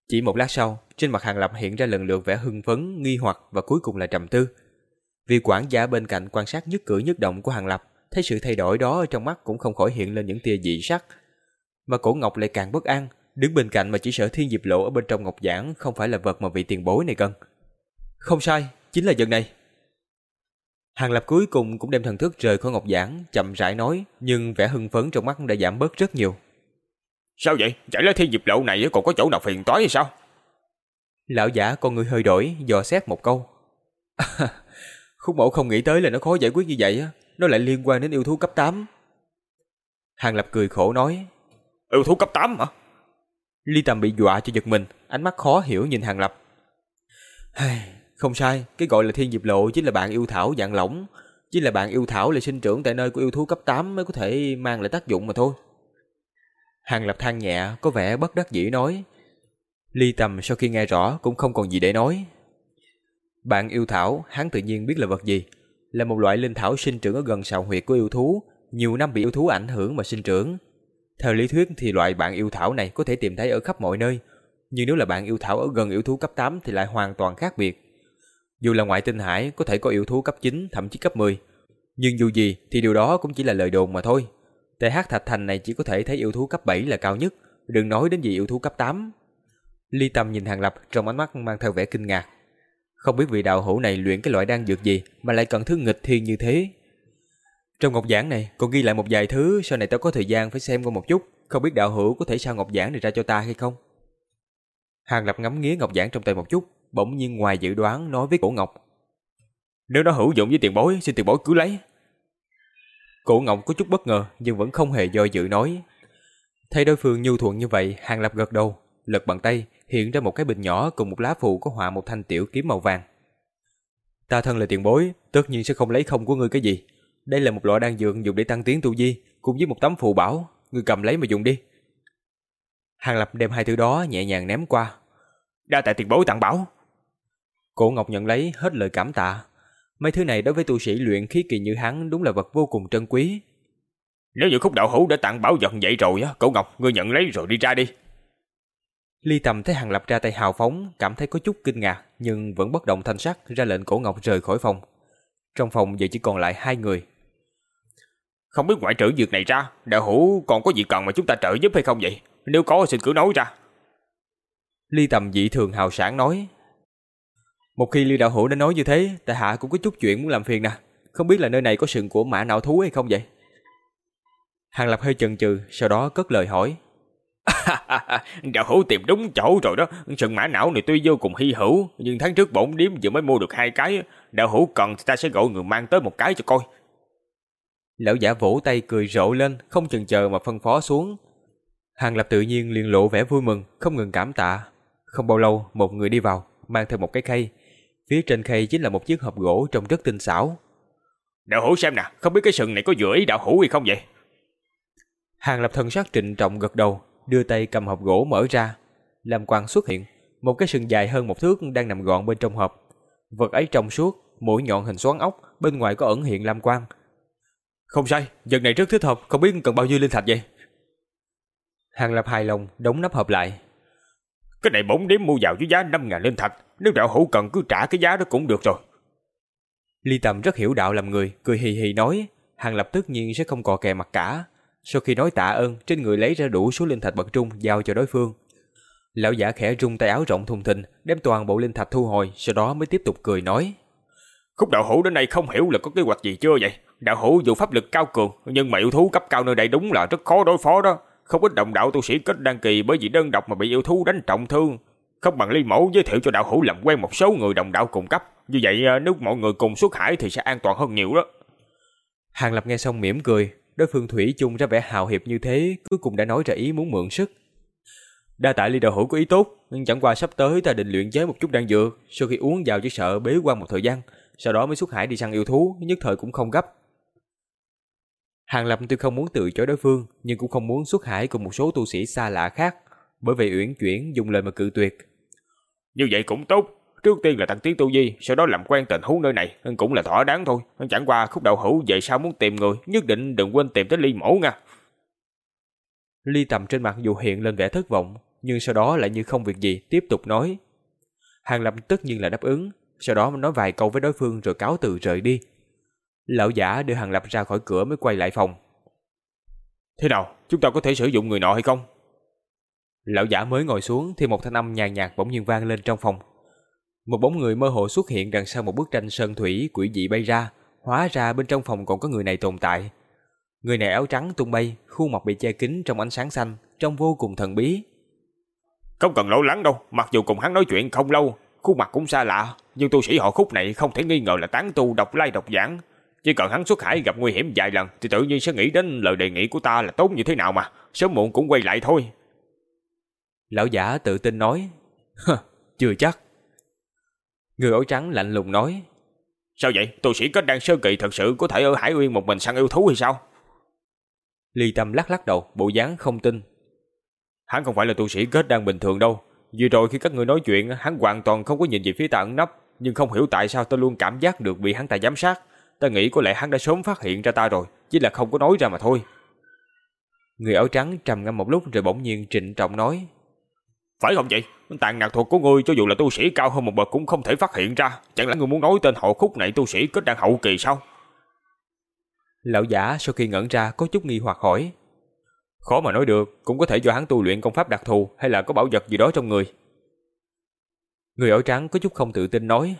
Chỉ một lát sau, trên mặt Hàng Lập hiện ra lần lượt vẻ hưng phấn, nghi hoặc và cuối cùng là trầm tư. Vì quản gia bên cạnh quan sát nhất cử nhất động của Hàng Lập, thấy sự thay đổi đó trong mắt cũng không khỏi hiện lên những tia dị sắc. Mà cổ Ngọc lại càng bất an, đứng bên cạnh mà chỉ sợ thiên diệp lộ ở bên trong ngọc giản không phải là vật mà vị tiền bối này cần. Không sai, chính là vật này. Hàng Lập cuối cùng cũng đem thần thức rời khỏi ngọc giảng, chậm rãi nói, nhưng vẻ hưng phấn trong mắt đã giảm bớt rất nhiều. Sao vậy? Chẳng lẽ thiên diệp lộ này còn có chỗ nào phiền toái hay sao? Lão giả con người hơi đổi, dò xét một câu. Khúc mẫu không nghĩ tới là nó khó giải quyết như vậy á, nó lại liên quan đến yêu thú cấp 8. Hàng Lập cười khổ nói. Yêu thú cấp 8 hả? Ly Tầm bị dọa cho giật mình, ánh mắt khó hiểu nhìn Hàng Lập. Không sai, cái gọi là thiên diệp lộ chính là bạn yêu thảo dạng lỏng. Chỉ là bạn yêu thảo là sinh trưởng tại nơi của yêu thú cấp 8 mới có thể mang lại tác dụng mà thôi. Hàng Lập than nhẹ, có vẻ bất đắc dĩ nói. Ly Tầm sau khi nghe rõ cũng không còn gì để nói. Bạn yêu thảo, hắn tự nhiên biết là vật gì. Là một loại linh thảo sinh trưởng ở gần sào huyệt của yêu thú, nhiều năm bị yêu thú ảnh hưởng mà sinh trưởng. Theo lý thuyết thì loại bạn yêu thảo này có thể tìm thấy ở khắp mọi nơi, nhưng nếu là bạn yêu thảo ở gần yêu thú cấp 8 thì lại hoàn toàn khác biệt. Dù là ngoại tinh hải có thể có yêu thú cấp 9 thậm chí cấp 10, Nhưng dù gì thì điều đó cũng chỉ là lời đồn mà thôi. TH thạch thành này chỉ có thể thấy yêu thú cấp 7 là cao nhất, đừng nói đến gì yêu thú cấp 8. Ly Tâm nhìn Hàng Lập trong ánh mắt mang theo vẻ kinh ngạc. Không biết vị đạo hữu này luyện cái loại đan dược gì mà lại cần thứ nghịch thiên như thế. Trong ngọc giảng này còn ghi lại một vài thứ sau này tao có thời gian phải xem qua một chút. Không biết đạo hữu có thể sao ngọc giảng này ra cho ta hay không? Hàng Lập ngắm nghía ngọc giảng trong tay một chút, bỗng nhiên ngoài dự đoán nói với Cổ Ngọc. Nếu nó hữu dụng với tiền bối, xin tiền bối cứ lấy. Cổ Ngọc có chút bất ngờ nhưng vẫn không hề do dự nói. Thấy đối phương nhu thuận như vậy, Hàng Lập gật đầu, lật bàn tay, hiện ra một cái bình nhỏ cùng một lá phù có họa một thanh tiểu kiếm màu vàng. Ta thân là tiền bối, tất nhiên sẽ không lấy không của ngươi cái gì. Đây là một loại đan dược dùng để tăng tiến tu vi, cùng với một tấm phù bảo, ngươi cầm lấy mà dùng đi. Hàng Lập đem hai thứ đó nhẹ nhàng ném qua. Đa tại tiền bối tặng bảo. Cổ Ngọc nhận lấy hết lời cảm tạ. Mấy thứ này đối với tu sĩ luyện khí kỳ như hắn đúng là vật vô cùng trân quý. Nếu như khúc đạo hữu đã tặng bảo vật vậy rồi á, Cổ Ngọc, ngươi nhận lấy rồi đi ra đi. Ly Tầm thấy Hàng Lập ra tay hào phóng, cảm thấy có chút kinh ngạc, nhưng vẫn bất động thanh sắc ra lệnh Cổ Ngọc rời khỏi phòng. Trong phòng giờ chỉ còn lại hai người. Không biết ngoại trừ việc này ra, đạo hữu còn có gì cần mà chúng ta trợ giúp hay không vậy? Nếu có xin cứ nói ra. Ly Tầm dị thường hào sản nói. Một khi Ly Đạo Hữu đã nói như thế, tại hạ cũng có chút chuyện muốn làm phiền nè. Không biết là nơi này có sừng của mã não thú hay không vậy? Hàng Lập hơi chần chừ, sau đó cất lời hỏi. Đạo hữu tìm đúng chỗ rồi đó. Sừng mã não này tuy vô cùng hy hữu, nhưng tháng trước bổn điếm vừa mới mua được hai cái. Đạo hữu cần thì ta sẽ gọi người mang tới một cái cho coi. Lão giả vỗ tay cười rộ lên, không chần chờ mà phân phó xuống. Hàng Lập tự nhiên liền lộ vẻ vui mừng, không ngừng cảm tạ. Không bao lâu, một người đi vào, mang theo một cái khay. Phía trên khay chính là một chiếc hộp gỗ trông rất tinh xảo. Đạo hữu xem nè, không biết cái sừng này có vừa ý đạo hữu hay không vậy? Hàng Lập thần sắc trịnh trọng gật đầu, đưa tay cầm hộp gỗ mở ra. Lam quang xuất hiện, một cái sừng dài hơn một thước đang nằm gọn bên trong hộp. Vật ấy trong suốt, mũi nhọn hình xoắn ốc, bên ngoài có ẩn hiện lam quang. Không sai, vật này rất thích hợp, không biết cần bao nhiêu linh thạch vậy? Hàng Lập hài lòng, đóng nắp hộp lại. Cái này bổn điếm mua vào với giá 5.000 linh thạch, nếu đạo hữu cần cứ trả cái giá đó cũng được rồi. Ly Tầm rất hiểu đạo làm người, cười hì hì nói, Hàng Lập tất nhiên sẽ không cò kè mặt cả. Sau khi nói tạ ơn, trên người lấy ra đủ số linh thạch bậc trung giao cho đối phương. Lão giả khẽ rung tay áo rộng thùng thình, đem toàn bộ linh thạch thu hồi, sau đó mới tiếp tục cười nói. Khúc đạo hữu đến đây không hiểu là có kế hoạch gì chưa vậy? Đạo hữu dù pháp lực cao cường, nhưng mà yêu thú cấp cao nơi đây đúng là rất khó đối phó đó. Không ít đồng đạo tu sĩ kết đăng kỳ bởi vì đơn độc mà bị yêu thú đánh trọng thương. Không bằng ly mẫu giới thiệu cho đạo hữu làm quen một số người đồng đạo cùng cấp. Như vậy à, nếu mọi người cùng xuất hải thì sẽ an toàn hơn nhiều đó. Hàng Lập nghe xong mỉm cười, đối phương thủy chung ra vẻ hào hiệp như thế, cuối cùng đã nói ra ý muốn mượn sức. Đa tại ly đạo hữu có ý tốt, nhưng chẳng qua sắp tới ta định luyện chế một chút đan dược, sau khi uống vào chỉ sợ bế quan một thời gian, sau đó mới xuất hải đi săn yêu thú, nhất thời cũng không gấp. Hàng Lập tuy không muốn tự chối đối phương, nhưng cũng không muốn xuất hải cùng một số tu sĩ xa lạ khác, bởi vậy uyển chuyển dùng lời mà cự tuyệt. Như vậy cũng tốt, trước tiên là tăng tiến tu vi, sau đó làm quen tình huống nơi này, cũng là thỏa đáng thôi. Chẳng qua khúc đạo hữu vậy sao muốn tìm người, nhất định đừng quên tìm tới ly mẫu nha. Ly tầm trên mặt dù hiện lên vẻ thất vọng, nhưng sau đó lại như không việc gì tiếp tục nói. Hàng Lập tất nhiên là đáp ứng, sau đó nói vài câu với đối phương rồi cáo từ rời đi. Lão giả đưa Hàng Lập ra khỏi cửa mới quay lại phòng. Thế nào, chúng ta có thể sử dụng người nọ hay không? Lão giả mới ngồi xuống thì một thanh âm nhàn nhạt bỗng nhiên vang lên trong phòng. Một bóng người mơ hồ xuất hiện đằng sau một bức tranh sơn thủy quỷ dị bay ra, hóa ra bên trong phòng còn có người này tồn tại. Người này áo trắng tung bay, khuôn mặt bị che kín trong ánh sáng xanh, trông vô cùng thần bí. Không cần lo lắng đâu, mặc dù cùng hắn nói chuyện không lâu, khuôn mặt cũng xa lạ, nhưng tu sĩ họ khúc này không thể nghi ngờ là tán tu độc lai độc giảng. Chỉ cần hắn xuất hải gặp nguy hiểm vài lần thì tự nhiên sẽ nghĩ đến lời đề nghị của ta là tốt như thế nào mà, sớm muộn cũng quay lại thôi. Lão giả tự tin nói, chưa chắc. Người áo trắng lạnh lùng nói, Sao vậy? Tu sĩ kết đan sơ kỳ thật sự có thể ở Hải Uyên một mình săn yêu thú hay sao? Ly Tâm lắc lắc đầu, bộ dáng không tin. Hắn không phải là tu sĩ kết đan bình thường đâu. Vừa rồi khi các người nói chuyện, hắn hoàn toàn không có nhìn về phía ta ẩn nấp, nhưng không hiểu tại sao ta luôn cảm giác được bị hắn ta giám sát. Ta nghĩ có lẽ hắn đã sớm phát hiện ra ta rồi, chỉ là không có nói ra mà thôi. Người áo trắng trầm ngâm một lúc rồi bỗng nhiên trịnh trọng nói. Phải không vậy? Tàn nhạc thuật của ngươi cho dù là tu sĩ cao hơn một bậc cũng không thể phát hiện ra. Chẳng lẽ ngươi muốn nói tên họ khúc này tu sĩ kết đan hậu kỳ sao? Lão giả sau khi ngẩn ra có chút nghi hoặc hỏi. Khó mà nói được, cũng có thể do hắn tu luyện công pháp đặc thù hay là có bảo vật gì đó trong người. Người áo trắng có chút không tự tin nói.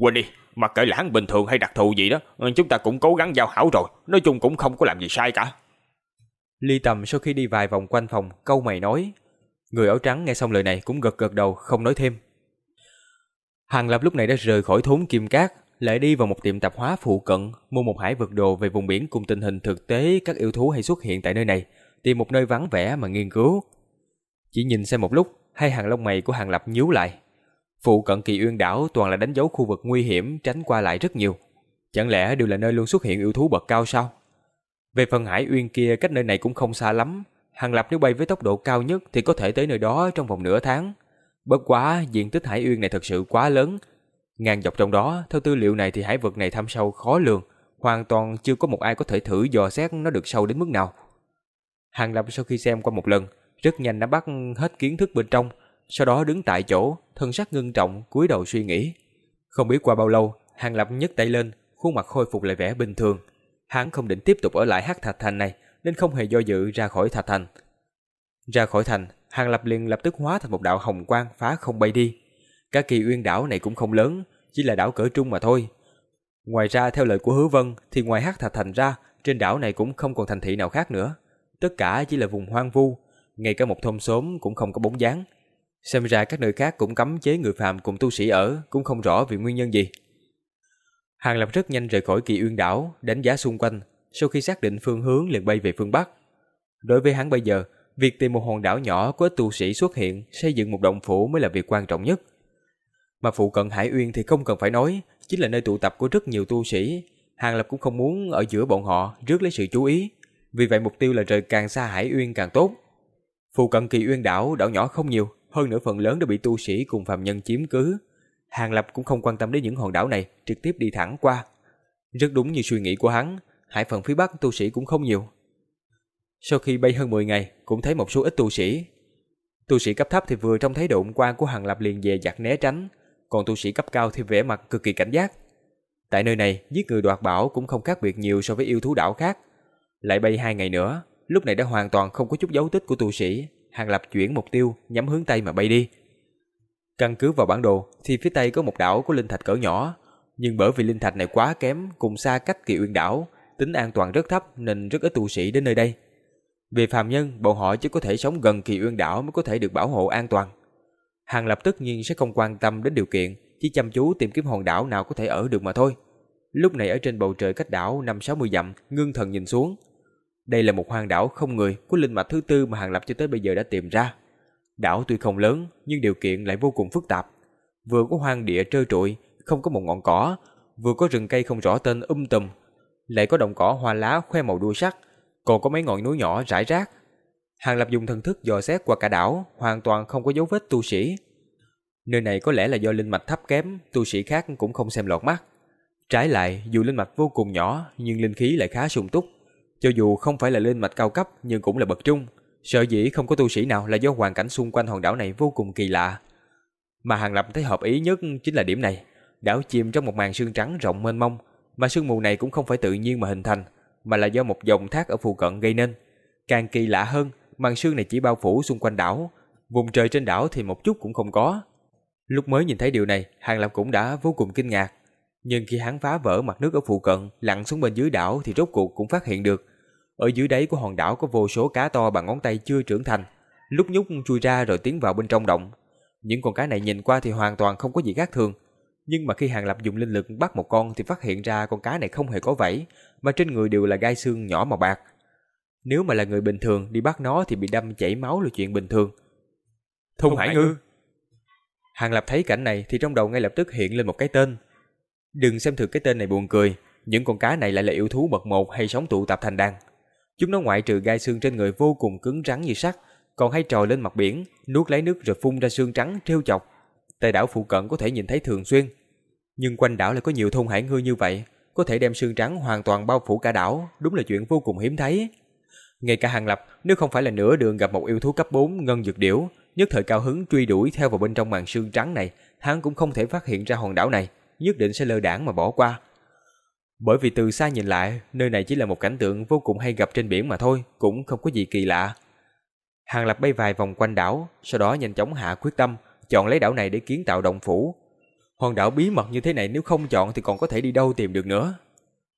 Quên đi, mặc kệ là hắn bình thường hay đặc thù gì đó, chúng ta cũng cố gắng giao hảo rồi, nói chung cũng không có làm gì sai cả. Ly Tầm sau khi đi vài vòng quanh phòng, câu mày nói. Người áo trắng nghe xong lời này cũng gật gật đầu, không nói thêm. Hàng Lập lúc này đã rời khỏi thốn kim cát, lại đi vào một tiệm tạp hóa phụ cận, mua một hải vực đồ về vùng biển cùng tình hình thực tế các yêu thú hay xuất hiện tại nơi này, tìm một nơi vắng vẻ mà nghiên cứu. Chỉ nhìn xem một lúc, hai hàng lông mày của Hàng Lập nhíu lại. Phụ cận kỳ uyên đảo toàn là đánh dấu khu vực nguy hiểm tránh qua lại rất nhiều. Chẳng lẽ đều là nơi luôn xuất hiện yêu thú bậc cao sao? Về phần hải uyên kia cách nơi này cũng không xa lắm. Hàng Lập nếu bay với tốc độ cao nhất thì có thể tới nơi đó trong vòng nửa tháng. Bất quá, diện tích hải uyên này thật sự quá lớn. Ngàn dọc trong đó, theo tư liệu này thì hải vực này thăm sâu khó lường. Hoàn toàn chưa có một ai có thể thử dò xét nó được sâu đến mức nào. Hàng Lập sau khi xem qua một lần, rất nhanh đã bắt hết kiến thức bên trong, sau đó đứng tại chỗ, thân sắc ngưng trọng, cúi đầu suy nghĩ. Không biết qua bao lâu, Hàng Lập nhấc tay lên, khuôn mặt khôi phục lại vẻ bình thường. Hắn không định tiếp tục ở lại Hắc Thạch Thành này, nên không hề do dự ra khỏi Thạch Thành. Ra khỏi thành, Hàng Lập liền lập tức hóa thành một đạo hồng quang phá không bay đi. Cả kỳ uyên đảo này cũng không lớn, chỉ là đảo cỡ trung mà thôi. Ngoài ra theo lời của Hứa Vân thì ngoài Hắc Thạch Thành ra, trên đảo này cũng không còn thành thị nào khác nữa. Tất cả chỉ là vùng hoang vu, ngay cả một thôn xóm cũng không có bóng dáng. Xem ra các nơi khác cũng cấm chế người phàm cùng tu sĩ ở, cũng không rõ vì nguyên nhân gì. Hàng Lập rất nhanh rời khỏi kỳ uyên đảo, đánh giá xung quanh, sau khi xác định phương hướng liền bay về phương Bắc. Đối với hắn bây giờ, việc tìm một hòn đảo nhỏ có tu sĩ xuất hiện, xây dựng một động phủ mới là việc quan trọng nhất. Mà phụ cận Hải Uyên thì không cần phải nói, chính là nơi tụ tập của rất nhiều tu sĩ. Hàng Lập cũng không muốn ở giữa bọn họ rước lấy sự chú ý, vì vậy mục tiêu là rời càng xa Hải Uyên càng tốt. Phụ cận Kỳ Uyên đảo, đảo nhỏ không nhiều, hơn nữa phần lớn đều bị tu sĩ cùng phàm nhân chiếm cứ. Hàng Lập cũng không quan tâm đến những hòn đảo này, trực tiếp đi thẳng qua. Rất đúng như suy nghĩ của hắn, hải phần phía bắc tu sĩ cũng không nhiều. Sau khi bay hơn 10 ngày, cũng thấy một số ít tu sĩ. Tu sĩ cấp thấp thì vừa trông thấy độ quan của Hàng Lập liền dè dặt né tránh, còn tu sĩ cấp cao thì vẻ mặt cực kỳ cảnh giác. Tại nơi này, giết người đoạt bảo cũng không khác biệt nhiều so với yêu thú đảo khác. Lại bay hai ngày nữa, lúc này đã hoàn toàn không có chút dấu tích của tu sĩ, Hàng Lập chuyển mục tiêu, nhắm hướng Tây mà bay đi. Căn cứ vào bản đồ thì phía Tây có một đảo có linh thạch cỡ nhỏ, nhưng bởi vì linh thạch này quá kém cùng xa cách kỳ uyên đảo, tính an toàn rất thấp nên rất ít tu sĩ đến nơi đây. Về phàm nhân, bọn họ chỉ có thể sống gần kỳ uyên đảo mới có thể được bảo hộ an toàn. Hàng Lập tất nhiên sẽ không quan tâm đến điều kiện, chỉ chăm chú tìm kiếm hòn đảo nào có thể ở được mà thôi. Lúc này ở trên bầu trời cách đảo năm sáu mươi dặm, ngưng thần nhìn xuống, đây là một hoang đảo không người của linh mạch thứ tư mà Hàng Lập cho tới bây giờ đã tìm ra. Đảo tuy không lớn, nhưng điều kiện lại vô cùng phức tạp. Vừa có hoang địa trơ trụi, không có một ngọn cỏ, vừa có rừng cây không rõ tên um tùm, lại có đồng cỏ hoa lá khoe màu đua sắc, còn có mấy ngọn núi nhỏ rải rác. Hàng Lập dùng thần thức dò xét qua cả đảo, hoàn toàn không có dấu vết tu sĩ. Nơi này có lẽ là do linh mạch thấp kém, tu sĩ khác cũng không xem lọt mắt. Trái lại, dù linh mạch vô cùng nhỏ, nhưng linh khí lại khá sung túc, cho dù không phải là linh mạch cao cấp nhưng cũng là bậc trung, sợ dĩ không có tu sĩ nào là do hoàn cảnh xung quanh hòn đảo này vô cùng kỳ lạ. Mà Hàng Lập thấy hợp ý nhất chính là điểm này. Đảo chìm trong một màn sương trắng rộng mênh mông, mà sương mù này cũng không phải tự nhiên mà hình thành, mà là do một dòng thác ở phụ cận gây nên. Càng kỳ lạ hơn, màn sương này chỉ bao phủ xung quanh đảo, vùng trời trên đảo thì một chút cũng không có. Lúc mới nhìn thấy điều này, Hàng Lập cũng đã vô cùng kinh ngạc. Nhưng khi hắn phá vỡ mặt nước ở phụ cận, lặn xuống bên dưới đảo thì rốt cuộc cũng phát hiện được ở dưới đáy của hòn đảo có vô số cá to bằng ngón tay chưa trưởng thành, lúc nhúc chui ra rồi tiến vào bên trong động. Những con cá này nhìn qua thì hoàn toàn không có gì khác thường, nhưng mà khi Hàng Lập dùng linh lực bắt một con thì phát hiện ra con cá này không hề có vảy, mà trên người đều là gai xương nhỏ màu bạc. Nếu mà là người bình thường đi bắt nó thì bị đâm chảy máu là chuyện bình thường. Thung Hải Ngư Hàng Lập thấy cảnh này thì trong đầu ngay lập tức hiện lên một cái tên. Đừng xem thường cái tên này buồn cười, những con cá này lại là yêu thú bậc một hay sống tụ tập thành đàn. Chúng nó ngoại trừ gai xương trên người vô cùng cứng rắn như sắt, còn hay trồi lên mặt biển, nuốt lấy nước rồi phun ra xương trắng trêu chọc. Tại đảo phụ cận có thể nhìn thấy thường xuyên. Nhưng quanh đảo lại có nhiều thôn hải ngư như vậy, có thể đem xương trắng hoàn toàn bao phủ cả đảo, đúng là chuyện vô cùng hiếm thấy. Ngay cả Hàng Lập, nếu không phải là nửa đường gặp một yêu thú cấp 4 ngân dược điểu, nhất thời cao hứng truy đuổi theo vào bên trong màn xương trắng này, hắn cũng không thể phát hiện ra hòn đảo này, nhất định sẽ lơ đảng mà bỏ qua. Bởi vì từ xa nhìn lại, nơi này chỉ là một cảnh tượng vô cùng hay gặp trên biển mà thôi, cũng không có gì kỳ lạ. Hàng Lập bay vài vòng quanh đảo, sau đó nhanh chóng hạ quyết tâm, chọn lấy đảo này để kiến tạo động phủ. Hòn đảo bí mật như thế này nếu không chọn thì còn có thể đi đâu tìm được nữa.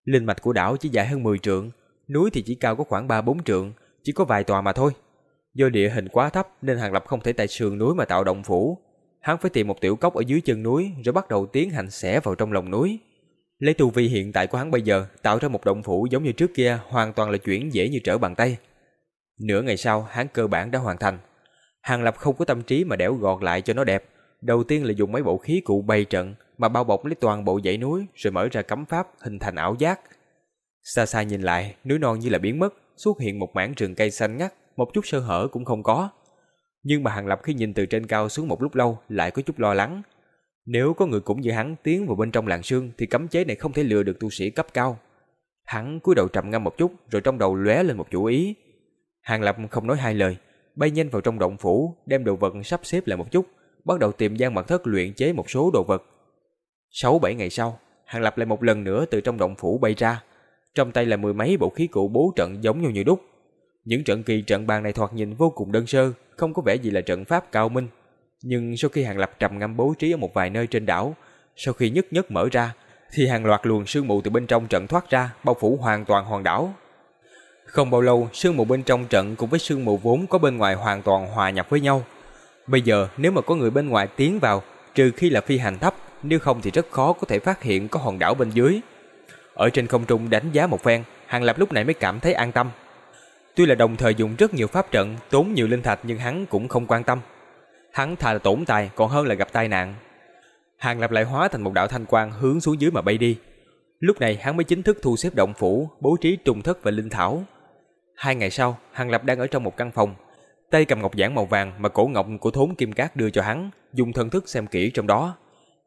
Linh mạch của đảo chỉ dài hơn 10 trượng, núi thì chỉ cao có khoảng 3-4 trượng, chỉ có vài tòa mà thôi. Do địa hình quá thấp nên Hàng Lập không thể tại sườn núi mà tạo động phủ. Hắn phải tìm một tiểu cốc ở dưới chân núi rồi bắt đầu tiến hành xẻ vào trong lòng núi. Lấy tu vi hiện tại của hắn bây giờ, tạo ra một động phủ giống như trước kia hoàn toàn là chuyện dễ như trở bàn tay. Nửa ngày sau, hắn cơ bản đã hoàn thành. Hàng Lập không có tâm trí mà đẽo gọt lại cho nó đẹp. Đầu tiên là dùng mấy bộ khí cụ bày trận mà bao bọc lấy toàn bộ dãy núi rồi mở ra cấm pháp hình thành ảo giác. Xa xa nhìn lại, núi non như là biến mất, xuất hiện một mảng rừng cây xanh ngắt, một chút sơ hở cũng không có. Nhưng mà Hàng Lập khi nhìn từ trên cao xuống một lúc lâu lại có chút lo lắng. Nếu có người cũng như hắn tiến vào bên trong làng sương thì cấm chế này không thể lừa được tu sĩ cấp cao. Hắn cúi đầu trầm ngâm một chút rồi trong đầu lóe lên một chủ ý. Hàng Lập không nói hai lời, bay nhanh vào trong động phủ, đem đồ vật sắp xếp lại một chút, bắt đầu tìm gian mật thất luyện chế một số đồ vật. Sáu bảy ngày sau, Hàng Lập lại một lần nữa từ trong động phủ bay ra, trong tay là mười mấy bộ khí cụ bố trận giống nhau như đúc. Những trận kỳ trận bàn này thoạt nhìn vô cùng đơn sơ, không có vẻ gì là trận pháp cao minh. Nhưng sau khi Hàng Lập trầm ngâm bố trí ở một vài nơi trên đảo, sau khi nhất nhất mở ra, thì hàng loạt luồng sương mù từ bên trong trận thoát ra, bao phủ hoàn toàn hòn đảo. Không bao lâu, sương mù bên trong trận cùng với sương mù vốn có bên ngoài hoàn toàn hòa nhập với nhau. Bây giờ, nếu mà có người bên ngoài tiến vào, trừ khi là phi hành thấp, nếu không thì rất khó có thể phát hiện có hòn đảo bên dưới. Ở trên không trung đánh giá một phen, Hàng Lập lúc này mới cảm thấy an tâm. Tuy là đồng thời dùng rất nhiều pháp trận, tốn nhiều linh thạch nhưng hắn cũng không quan tâm. Hắn thà là tổn tài còn hơn là gặp tai nạn. Hàng Lập lại hóa thành một đạo thanh quang hướng xuống dưới mà bay đi. Lúc này hắn mới chính thức thu xếp động phủ, bố trí trùng thất và linh thảo. Hai ngày sau, Hàng Lập đang ở trong một căn phòng. Tay cầm ngọc giản màu vàng mà cổ ngọc của thốn kim cát đưa cho hắn, dùng thần thức xem kỹ trong đó.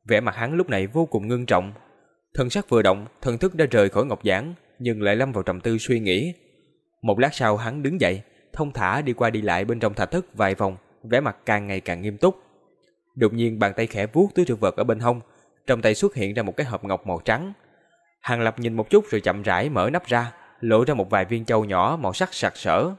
Vẻ mặt hắn lúc này vô cùng ngưng trọng. Thần sắc vừa động, thần thức đã rời khỏi ngọc giản, nhưng lại lâm vào trầm tư suy nghĩ. Một lát sau hắn đứng dậy, thông thả đi qua đi lại bên trong thạch thất vài vòng, vẻ mặt càng ngày càng nghiêm túc. Đột nhiên bàn tay khẽ vuốt túi trữ vật ở bên hông, trong tay xuất hiện ra một cái hộp ngọc màu trắng. Hàng Lập nhìn một chút rồi chậm rãi mở nắp ra, lộ ra một vài viên châu nhỏ màu sắc sặc sỡ,